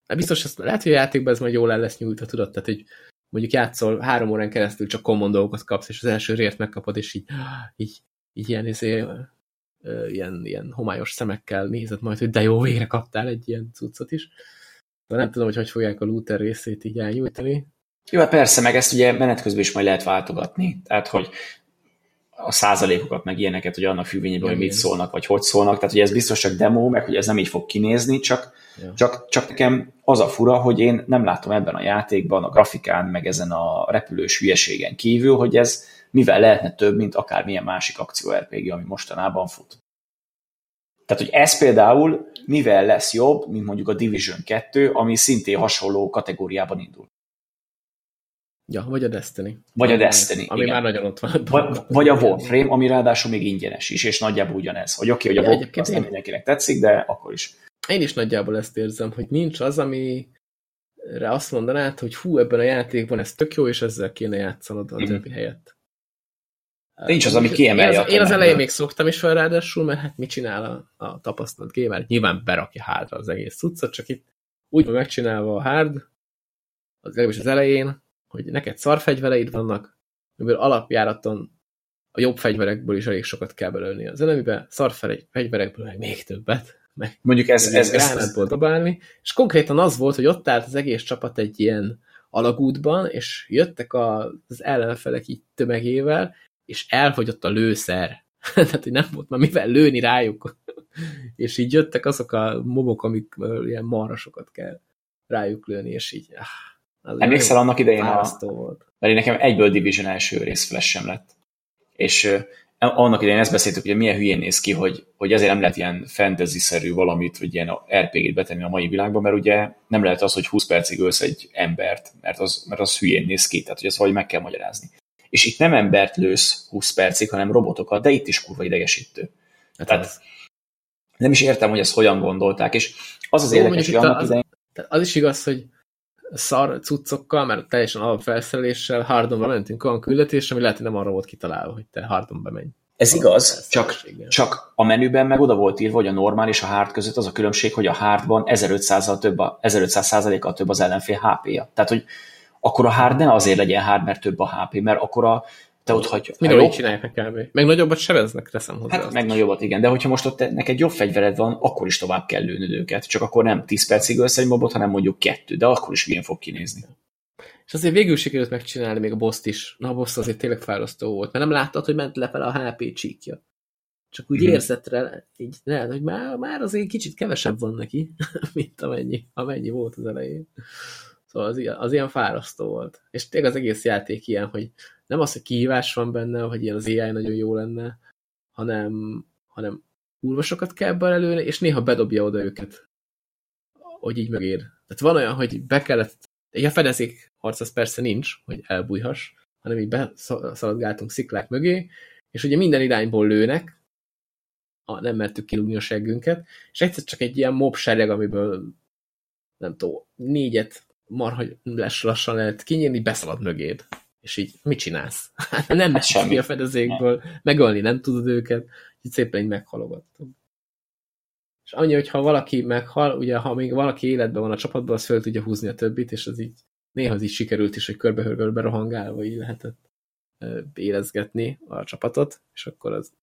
Speaker 1: Hát biztos, ezt, lehet, hogy a játékban ez majd jól el lesz nyújtva, tudod? Tehát, hogy mondjuk játszol három órán keresztül csak common dolgokat kapsz, és az első rért megkapod, és így, így, így ilyen, izé, ilyen, ilyen homályos szemekkel nézett majd, hogy de jó, végre kaptál egy ilyen cuccot is. De nem tudom, hogy hogy fogják a looter részét így elnyújtani.
Speaker 2: Jó, hát persze, meg ezt ugye menet közben is majd lehet váltogatni. Tehát, hogy a százalékokat, meg ilyeneket, hogy annak függvényében, hogy mit szólnak, vagy hogy szólnak. Tehát, hogy ez biztos csak demo, meg hogy ez nem így fog kinézni, csak, ja. csak, csak nekem az a fura, hogy én nem látom ebben a játékban, a grafikán, meg ezen a repülős hülyeségen kívül, hogy ez mivel lehetne több, mint akármilyen másik akció RPG, ami mostanában fut. Tehát, hogy ez például mivel lesz jobb, mint mondjuk a Division 2, ami szintén hasonló kategóriában indul.
Speaker 1: Ja, vagy a Destiny.
Speaker 2: Vagy a Destiny,
Speaker 1: Ami
Speaker 2: igen.
Speaker 1: már nagyon ott van.
Speaker 2: Vagy, vagy a Warframe, ami ráadásul még ingyenes is, és nagyjából ugyanez. Hogy oké, okay, hogy a Warframe az nem mindenkinek tetszik, de akkor is.
Speaker 1: Én is nagyjából ezt érzem, hogy nincs az, ami azt mondanád, hogy hú, ebben a játékban ez tök jó, és ezzel kéne játszanod a mm. többi helyett.
Speaker 2: Nincs az, ami kiemelje.
Speaker 1: Én az, én az elején még szoktam is fel ráadásul, mert hát mit csinál a, a tapasztalat gamer? Nyilván berakja hardra az egész cuccot, csak itt úgy van megcsinálva a hard, az legalábbis az elején, hogy neked szarfegyvereid vannak, amiből alapjáraton a jobb fegyverekből is elég sokat kell belőni az enemibe, szarfegyverekből meg még többet. Meg
Speaker 2: Mondjuk ez, ez,
Speaker 1: ez, ez, dobálni, és konkrétan az volt, hogy ott állt az egész csapat egy ilyen alagútban, és jöttek az ellenfelek így tömegével, és elfogyott a lőszer. [laughs] Tehát, hogy nem volt már mivel lőni rájuk. [laughs] és így jöttek azok a mobok, amik ilyen marrasokat kell rájuk lőni, és így...
Speaker 2: Ah, Emlékszel annak idején a... Volt. Mert nekem egyből Division első rész flash sem lett. És annak idején ezt beszéltük, hogy milyen hülyén néz ki, hogy, hogy ezért nem lehet ilyen fantasy-szerű valamit, vagy ilyen RPG-t betenni a mai világban, mert ugye nem lehet az, hogy 20 percig ölsz egy embert, mert az, mert az hülyén néz ki, tehát hogy ezt valahogy meg kell magyarázni és itt nem embert lősz 20 percig, hanem robotokat, de itt is kurva idegesítő. Hát Tehát az. nem is értem, hogy ezt hogyan gondolták, és az az Jó, érdekes, hogy annak
Speaker 1: az, idején... Az is igaz, hogy szar cuccokkal, mert teljesen alapfelszereléssel hardonba mentünk olyan küldetésre, ami lehet, hogy nem arra volt kitalálva, hogy te hardonba menj.
Speaker 2: Ez igaz, csak, csak a menüben meg oda volt írva, hogy a normál és a hard között az a különbség, hogy a hardban 1500-kal több, 1500 kal több az ellenfél HP-ja. Tehát, hogy akkor a hard ne azért legyen hard, mert több a HP, mert akkor a te ott hagyja.
Speaker 1: Minden így csinálják kb. Meg nagyobbat sebeznek, teszem hozzá.
Speaker 2: Hát, meg nagyobbat, igen. De hogyha most ott neked jobb fegyvered van, akkor is tovább kell lőnöd őket. Csak akkor nem 10 percig ölsz egy mobot, hanem mondjuk kettő, de akkor is ilyen fog kinézni.
Speaker 1: És azért végül sikerült megcsinálni még a boss is. Na a boss azért tényleg fárasztó volt, mert nem láttad, hogy ment lefele a HP csíkja. csak úgy mm-hmm. érzetre, így lehet, hogy már, már azért kicsit kevesebb van neki, [laughs] mint amennyi, amennyi volt az elején. Szóval az, ilyen, az ilyen fárasztó volt. És tényleg az egész játék ilyen, hogy nem az, hogy kihívás van benne, hogy ilyen az AI nagyon jó lenne, hanem, hanem úrvasokat kell belőle, és néha bedobja oda őket, hogy így megér. Tehát van olyan, hogy be kellett, a fedezék harc az persze nincs, hogy elbújhass, hanem így beszaladgáltunk sziklák mögé, és ugye minden irányból lőnek, nem mertük kilúgni a seggünket, és egyszer csak egy ilyen mob sereg, amiből nem tudom, négyet marha lassan lehet kinyírni, beszalad mögéd. És így mit csinálsz? [laughs] Hát nem megy ki a fedezékből, megölni nem tudod őket, így szépen így meghalogattam. És annyi, hogy ha valaki meghal, ugye ha még valaki életben van a csapatban, az fel tudja húzni a többit, és az így néha az így sikerült is, hogy körbe-körbe rohangálva így lehetett érezgetni a csapatot, és akkor az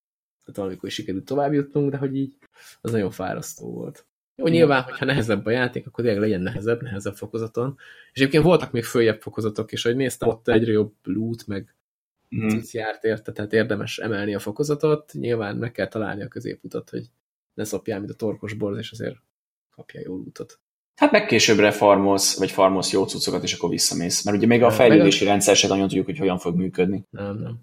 Speaker 1: tehát valamikor is sikerült tovább jutnunk, de hogy így az nagyon fárasztó volt. Jó, nyilván, hogyha nehezebb a játék, akkor tényleg legyen nehezebb, nehezebb fokozaton. És egyébként voltak még följebb fokozatok, és hogy néztem, ott egyre jobb loot, meg mm. járt érte, tehát érdemes emelni a fokozatot. Nyilván meg kell találni a középutat, hogy ne szopjál, mint a torkos borz, és azért kapja jó lootot.
Speaker 2: Hát meg későbbre farmolsz, vagy farmolsz jó cuccokat, és akkor visszamész. Mert ugye még a fejlődési a... rendszer sem nagyon tudjuk, hogy hogyan fog működni.
Speaker 1: Nem, nem.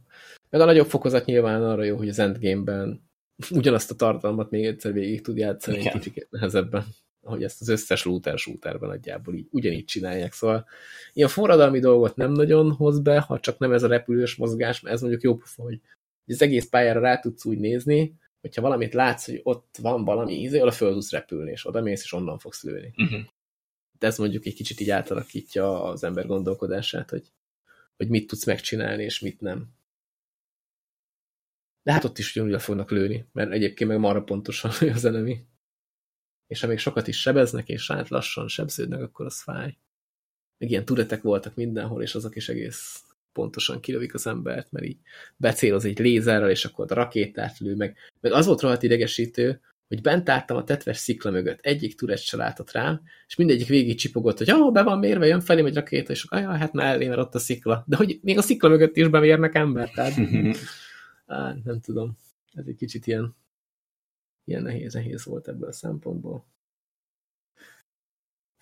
Speaker 1: Meg a nagyobb fokozat nyilván arra jó, hogy az endgame-ben ugyanazt a tartalmat még egyszer végig tud játszani Igen. egy kicsit nehezebben, ahogy ezt az összes looter shooterben nagyjából így, ugyanígy csinálják. Szóval ilyen forradalmi dolgot nem nagyon hoz be, ha csak nem ez a repülős mozgás, mert ez mondjuk jó pofa, hogy az egész pályára rá tudsz úgy nézni, hogyha valamit látsz, hogy ott van valami ízé, oda föl tudsz repülni, és oda mész, és onnan fogsz lőni. Uh mhm. -huh. De ez mondjuk egy kicsit így átalakítja az ember gondolkodását, hogy, hogy mit tudsz megcsinálni, és mit nem. De hát ott is ugyanúgy fognak lőni, mert egyébként meg marra pontosan lő [laughs] az enemi. És ha még sokat is sebeznek, és hát lassan sebződnek, akkor az fáj. Meg ilyen turetek voltak mindenhol, és azok is egész pontosan kilövik az embert, mert így becéloz egy lézerrel, és akkor a rakétát lő, meg, meg az volt rohadt idegesítő, hogy bent álltam a tetves szikla mögött, egyik turet se látott rám, és mindegyik végig csipogott, hogy ah, be van mérve, jön felé egy rakéta, és akkor, ah, hát mellé, mert ott a szikla. De hogy még a szikla mögött is bemérnek embert, tehát [laughs] á, nem tudom, ez egy kicsit ilyen, ilyen nehéz, nehéz volt ebből a szempontból.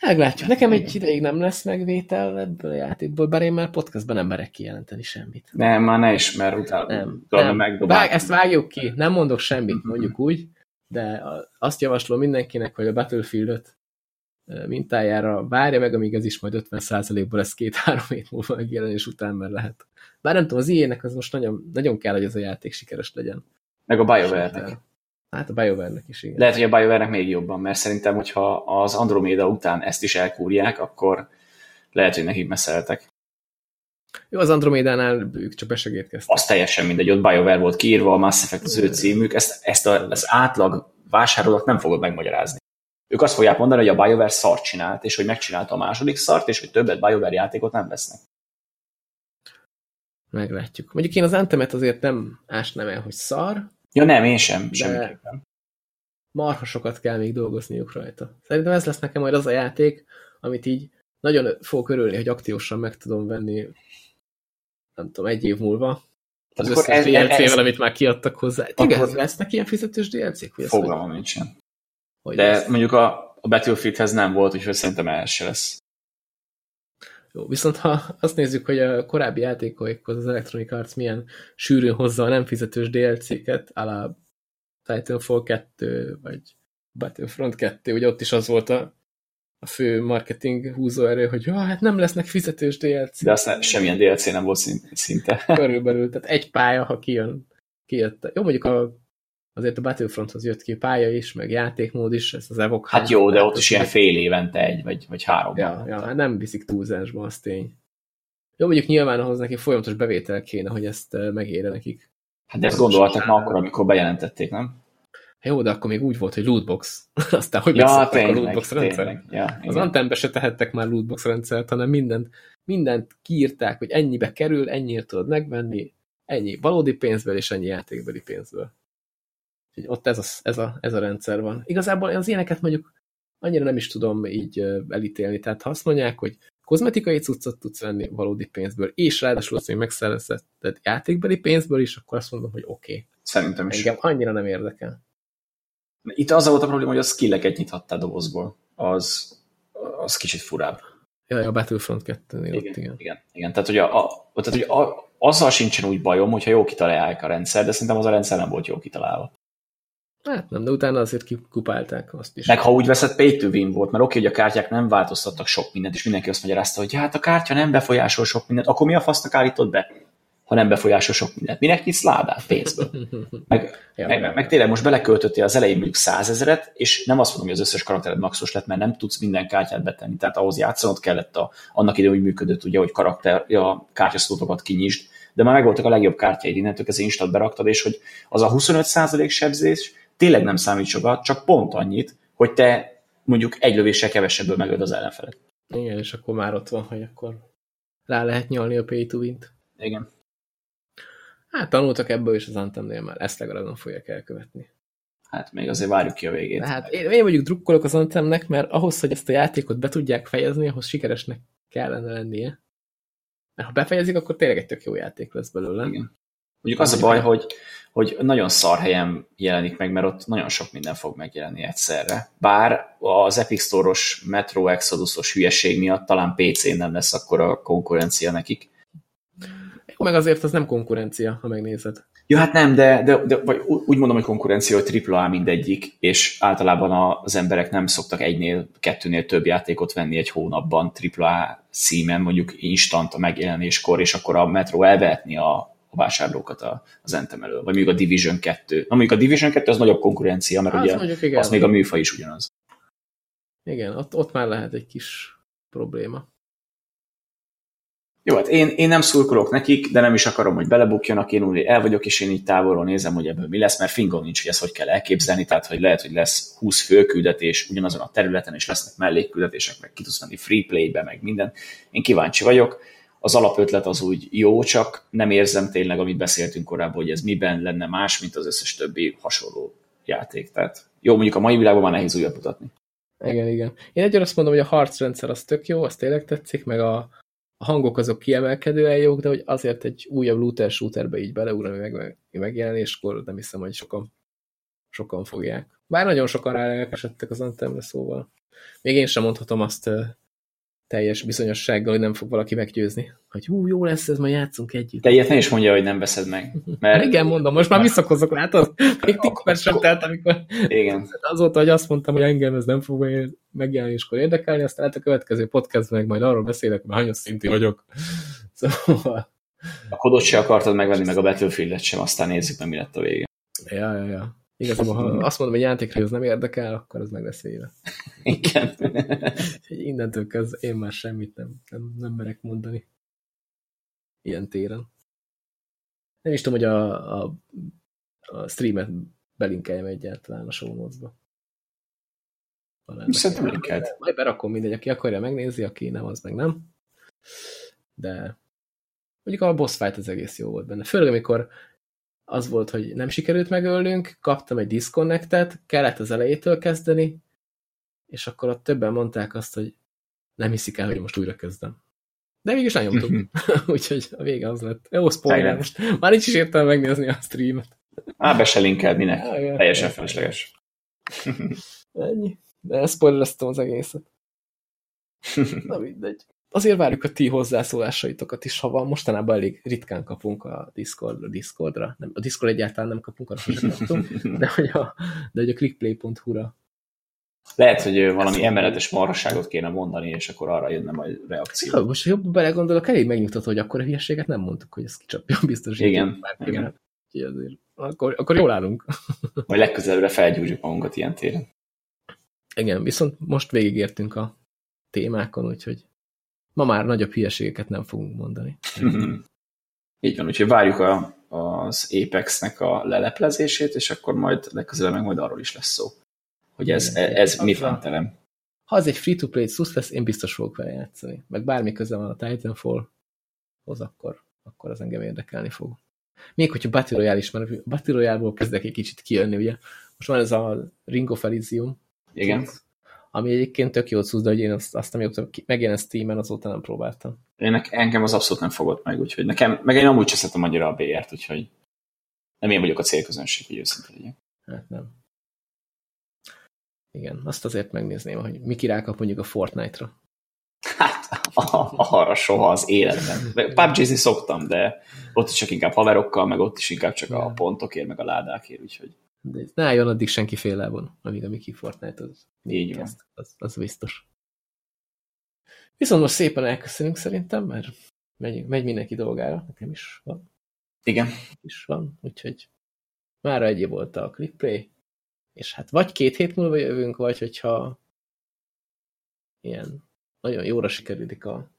Speaker 1: Meglátjuk. Nekem egy ideig nem lesz megvétel ebből a játékból, bár én már podcastban nem merek kijelenteni semmit.
Speaker 2: Nem, már ne is, mert utána,
Speaker 1: nem, utána nem. Vág, ezt vágjuk ki, nem mondok semmit, mhm. mondjuk úgy, de azt javaslom mindenkinek, hogy a Battlefield mintájára várja meg, amíg ez is majd 50%-ból lesz két-három hét múlva megjelenés után, mert lehet. Bár nem tudom, az ilyenek az most nagyon, nagyon kell, hogy ez a játék sikeres legyen.
Speaker 2: Meg a BioWare-nek.
Speaker 1: Hát a BioWare-nek is, igen.
Speaker 2: Lehet, hogy a BioWare-nek még jobban, mert szerintem, hogyha az Andromeda után ezt is elkúrják, akkor lehet, hogy nekik meszeltek.
Speaker 1: Jó, az Andromédánál ők csak besegítkeztek.
Speaker 2: Az teljesen mindegy, ott BioWare volt kiírva, a Mass Effect az ő címük, ezt, ezt a, az átlag vásárolat nem fogod megmagyarázni. Ők azt fogják mondani, hogy a BioWare szart csinált, és hogy megcsinálta a második szart, és hogy többet BioWare játékot nem vesznek.
Speaker 1: Meglátjuk. Mondjuk én az Antemet azért nem ásnám el, hogy szar.
Speaker 2: Ja nem, én sem, semmiképpen.
Speaker 1: Marha sokat kell még dolgozniuk rajta. Szerintem ez lesz nekem majd az a játék, amit így nagyon fogok örülni, hogy aktívosan meg tudom venni nem tudom, egy év múlva. Az összes DLC-vel, amit már kiadtak hozzá. Igen, akkor... lesznek ilyen fizetős DLC-k?
Speaker 2: Fogalmam nincsen. Hogy De lesz? mondjuk a, a Battlefieldhez nem volt, úgyhogy szerintem el se lesz.
Speaker 1: Jó, viszont ha azt nézzük, hogy a korábbi játékoikhoz az Electronic Arts milyen sűrűn hozza a nem fizetős DLC-ket, alá Titanfall 2, vagy Battlefront 2, ugye ott is az volt a, a fő marketing húzóerő, hogy jó, hát nem lesznek fizetős DLC.
Speaker 2: De aztán semmilyen DLC nem volt szinte.
Speaker 1: Körülbelül, tehát egy pálya, ha kijön, kijött. Jó, mondjuk a azért a Battlefronthoz jött ki pálya is, meg játékmód is, ez az Evok.
Speaker 2: Hát jó, de ott is ilyen fél évente egy, vagy, vagy három.
Speaker 1: Ja, ja, hát nem viszik túlzásba, az tény. Jó, mondjuk nyilván ahhoz neki folyamatos bevétel kéne, hogy ezt megére nekik.
Speaker 2: Hát de ezt gondoltak már akkor, amikor bejelentették, nem?
Speaker 1: Jó, de akkor még úgy volt, hogy lootbox. [laughs] Aztán, hogy ja, tényleg, a lootbox rendszer. Ja, az Antembe se tehettek már lootbox rendszert, hanem mindent, mindent kiírták, hogy ennyibe kerül, ennyiért tudod megvenni, ennyi valódi pénzből és ennyi játékbeli pénzből. Úgyhogy ott ez a, ez, a, ez a rendszer van. Igazából az ilyeneket mondjuk annyira nem is tudom így elítélni. Tehát ha azt mondják, hogy kozmetikai cuccot tudsz venni valódi pénzből, és ráadásul azt, hogy megszerezted játékbeli pénzből is, akkor azt mondom, hogy oké. Okay.
Speaker 2: Szerintem is.
Speaker 1: Engem annyira nem érdekel.
Speaker 2: Itt az volt a probléma, hogy a skilleket nyithattál dobozból. Az, az kicsit furább.
Speaker 1: Ja, a Battlefront 2-nél
Speaker 2: Igen,
Speaker 1: ott, igen.
Speaker 2: igen, igen. Tehát, hogy, a, a, tehát, hogy a, azzal sincsen úgy bajom, hogyha jó kitalálják a rendszer, de szerintem az a rendszer nem volt jó kitalálva.
Speaker 1: Hát nem, de utána azért kikupálták azt is.
Speaker 2: Meg ha úgy veszed, pay to win volt, mert oké, hogy a kártyák nem változtattak sok mindent, és mindenki azt magyarázta, hogy hát a kártya nem befolyásol sok mindent, akkor mi a fasznak állítod be, ha nem befolyásol sok mindent? Minek nyitsz ládát pénzből? [laughs] Meg,
Speaker 1: Ja,
Speaker 2: meg, meg, meg tényleg most beleköltöttél az elején mondjuk százezeret, és nem azt mondom, hogy az összes karaktered maxos lett, mert nem tudsz minden kártyát betenni, tehát ahhoz játszanod kellett a, annak idején, hogy működött, ugye, hogy karakter, a kártyaszlótokat kinyisd, de már megvoltak a legjobb kártyáid, innentől ez instant beraktad, és hogy az a 25% sebzés tényleg nem számít sokat, csak pont annyit, hogy te mondjuk egy lövéssel kevesebből megöd az ellenfelet.
Speaker 1: Igen, és akkor már ott van, hogy akkor rá lehet nyalni a pay to win-t.
Speaker 2: Igen.
Speaker 1: Hát tanultak ebből is az Anthemnél már, ezt legalább nem fogják elkövetni.
Speaker 2: Hát még azért várjuk ki a végét.
Speaker 1: De hát én, én mondjuk drukkolok az Anthemnek, mert ahhoz, hogy ezt a játékot be tudják fejezni, ahhoz sikeresnek kellene lennie. Mert ha befejezik, akkor tényleg egy tök jó játék lesz belőle.
Speaker 2: Igen. Mondjuk az a baj, hogy, hogy nagyon szar helyen jelenik meg, mert ott nagyon sok minden fog megjelenni egyszerre. Bár az Epic Store-os Metro Exodus-os hülyeség miatt talán PC-n nem lesz akkor a konkurencia nekik.
Speaker 1: Jó, meg azért az nem konkurencia, ha megnézed.
Speaker 2: Jó, hát nem, de, de, de vagy úgy mondom, hogy konkurencia, hogy AAA mindegyik, és általában az emberek nem szoktak egynél, kettőnél több játékot venni egy hónapban AAA címen, mondjuk instant a megjelenéskor, és akkor a Metro elvehetni a, a vásárlókat a, az Anthem elől, vagy mondjuk a Division 2. Na mondjuk a Division 2 az nagyobb konkurencia, mert
Speaker 1: Az
Speaker 2: ugye
Speaker 1: mondjuk igen.
Speaker 2: az még a műfaj is ugyanaz.
Speaker 1: Igen, ott, ott már lehet egy kis probléma.
Speaker 2: Jó, hát én, én nem szurkolok nekik, de nem is akarom, hogy belebukjanak, én úgy el vagyok, és én így távolról nézem, hogy ebből mi lesz, mert fingom nincs, hogy ezt hogy kell elképzelni, tehát hogy lehet, hogy lesz 20 főküldetés ugyanazon a területen, és lesznek mellékküldetések, meg ki tudsz menni free play-be, meg minden. Én kíváncsi vagyok. Az alapötlet az úgy jó, csak nem érzem tényleg, amit beszéltünk korábban, hogy ez miben lenne más, mint az összes többi hasonló játék. Tehát jó, mondjuk a mai világban már nehéz újat mutatni.
Speaker 1: Igen, igen. Én egyre azt mondom, hogy a harcrendszer az tök jó, az tényleg tetszik, meg a, a hangok azok kiemelkedően jók, de hogy azért egy újabb looter shooterbe így beleugrani meg, meg megjelenéskor nem hiszem, hogy sokan, sokan fogják. Bár nagyon sokan rálelkesedtek az Anthemre, szóval még én sem mondhatom azt teljes bizonyossággal, hogy nem fog valaki meggyőzni. Hogy hú, jó lesz ez, majd játszunk együtt.
Speaker 2: De ilyet ne is mondja, hogy nem veszed meg. Mert...
Speaker 1: Hát [laughs] igen, mondom, most már visszakozok, látod? Még tíz perc sem telt, amikor
Speaker 2: Igen. [laughs]
Speaker 1: azóta, hogy azt mondtam, hogy engem ez nem fog megjelenéskor érdekelni, aztán hát a következő podcastban meg majd arról beszélek, mert hanyas szinti vagyok. [laughs] Szóval...
Speaker 2: A kodot se akartad megvenni, meg a Battlefield-et sem, aztán nézzük meg, mi lett a vége.
Speaker 1: Ja, ja, ja. Igazából, ha azt mondom, hogy játékra az nem érdekel, akkor az meg lesz véve.
Speaker 2: Igen. [laughs]
Speaker 1: Innentől kezdve én már semmit nem, nem, nem merek mondani. Ilyen téren. Nem is tudom, hogy a, a, a streamet belinkeljem egyáltalán a show notes-ba.
Speaker 2: Szerintem linkelt.
Speaker 1: Majd berakom mindegy, aki akarja megnézi, aki nem, az meg nem. De mondjuk a boss fight az egész jó volt benne. Főleg, amikor az volt, hogy nem sikerült megölnünk, kaptam egy disconnectet, kellett az elejétől kezdeni, és akkor ott többen mondták azt, hogy nem hiszik el, hogy most újra kezdem. De mégis lenyomtuk. [laughs] [laughs] Úgyhogy a vége az lett. Jó, spoiler most. Már nincs is értelme megnézni a streamet.
Speaker 2: Á, be se linkeld, minek? Ja, ja, Teljesen felesleges.
Speaker 1: Ennyi. De spoilereztem az egészet. Na mindegy. Azért várjuk a ti hozzászólásaitokat is, ha van. Mostanában elég ritkán kapunk a Discord, a Discordra. Nem, a Discord egyáltalán nem kapunk, arra sem kaptunk, de hogy a, de hogy a clickplay.hu-ra
Speaker 2: lehet, hogy valami emeletes marhasságot kéne mondani, és akkor arra jönne majd reakció.
Speaker 1: Ja, most jobb belegondolok, elég megnyugtató, hogy akkor a hülyeséget nem mondtuk, hogy ez kicsapja biztos.
Speaker 2: Igen. igen.
Speaker 1: Azért. Akkor, akkor jól állunk. [laughs]
Speaker 2: Majd legközelebbre felgyújtjuk magunkat ilyen téren.
Speaker 1: Igen, viszont most végigértünk a témákon, úgyhogy ma már nagyobb hülyeségeket nem fogunk mondani. [laughs]
Speaker 2: Így van, úgyhogy várjuk a, az Apex-nek a leleplezését, és akkor majd legközelebb meg majd arról is lesz szó hogy ez, ez, ez mit van terem.
Speaker 1: Ha az egy free-to-play szusz lesz, én biztos fogok vele játszani. Meg bármi köze van a Titanfall-hoz, akkor, akkor az engem érdekelni fog. Még hogyha Battle Royale is, mert Battle Royale-ból kezdek egy kicsit kijönni, ugye. Most van ez a Ring of Elysium.
Speaker 2: Igen.
Speaker 1: Cucc, ami egyébként tök jó cucc, de hogy én azt, azt amióta megjelent Steam-en, azóta nem próbáltam.
Speaker 2: Én engem az abszolút nem fogott meg, úgyhogy nekem, meg én amúgy cseszhetem annyira a BR-t, úgyhogy nem én vagyok a célközönség, hogy őszinte legyek.
Speaker 1: Hát nem. Igen, azt azért megnézném, hogy mi kirákap mondjuk a Fortnite-ra.
Speaker 2: Hát, arra soha az életben. pubg szoktam, de ott is csak inkább haverokkal, meg ott is inkább csak a pontokért, meg a ládákért, úgyhogy...
Speaker 1: De ne álljon addig senki fél lábon, amíg a Miki Fortnite az,
Speaker 2: Így van.
Speaker 1: Az, az biztos. Viszont most szépen elköszönünk szerintem, mert megy, megy mindenki dolgára, nekem is van.
Speaker 2: Igen.
Speaker 1: Is van, úgyhogy már egyéb volt a clipplay, és hát vagy két hét múlva jövünk, vagy hogyha ilyen nagyon jóra sikerülik a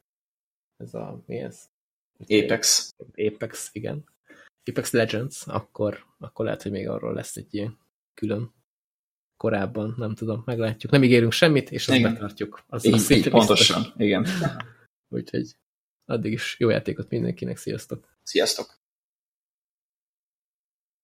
Speaker 1: ez a, mi ez?
Speaker 2: Apex.
Speaker 1: Apex, igen. Apex Legends, akkor, akkor lehet, hogy még arról lesz egy ilyen külön korábban, nem tudom, meglátjuk. Nem ígérünk semmit, és azt igen. betartjuk. Az
Speaker 2: így, így pontosan, igen.
Speaker 1: Úgyhogy addig is jó játékot mindenkinek, sziasztok!
Speaker 2: Sziasztok!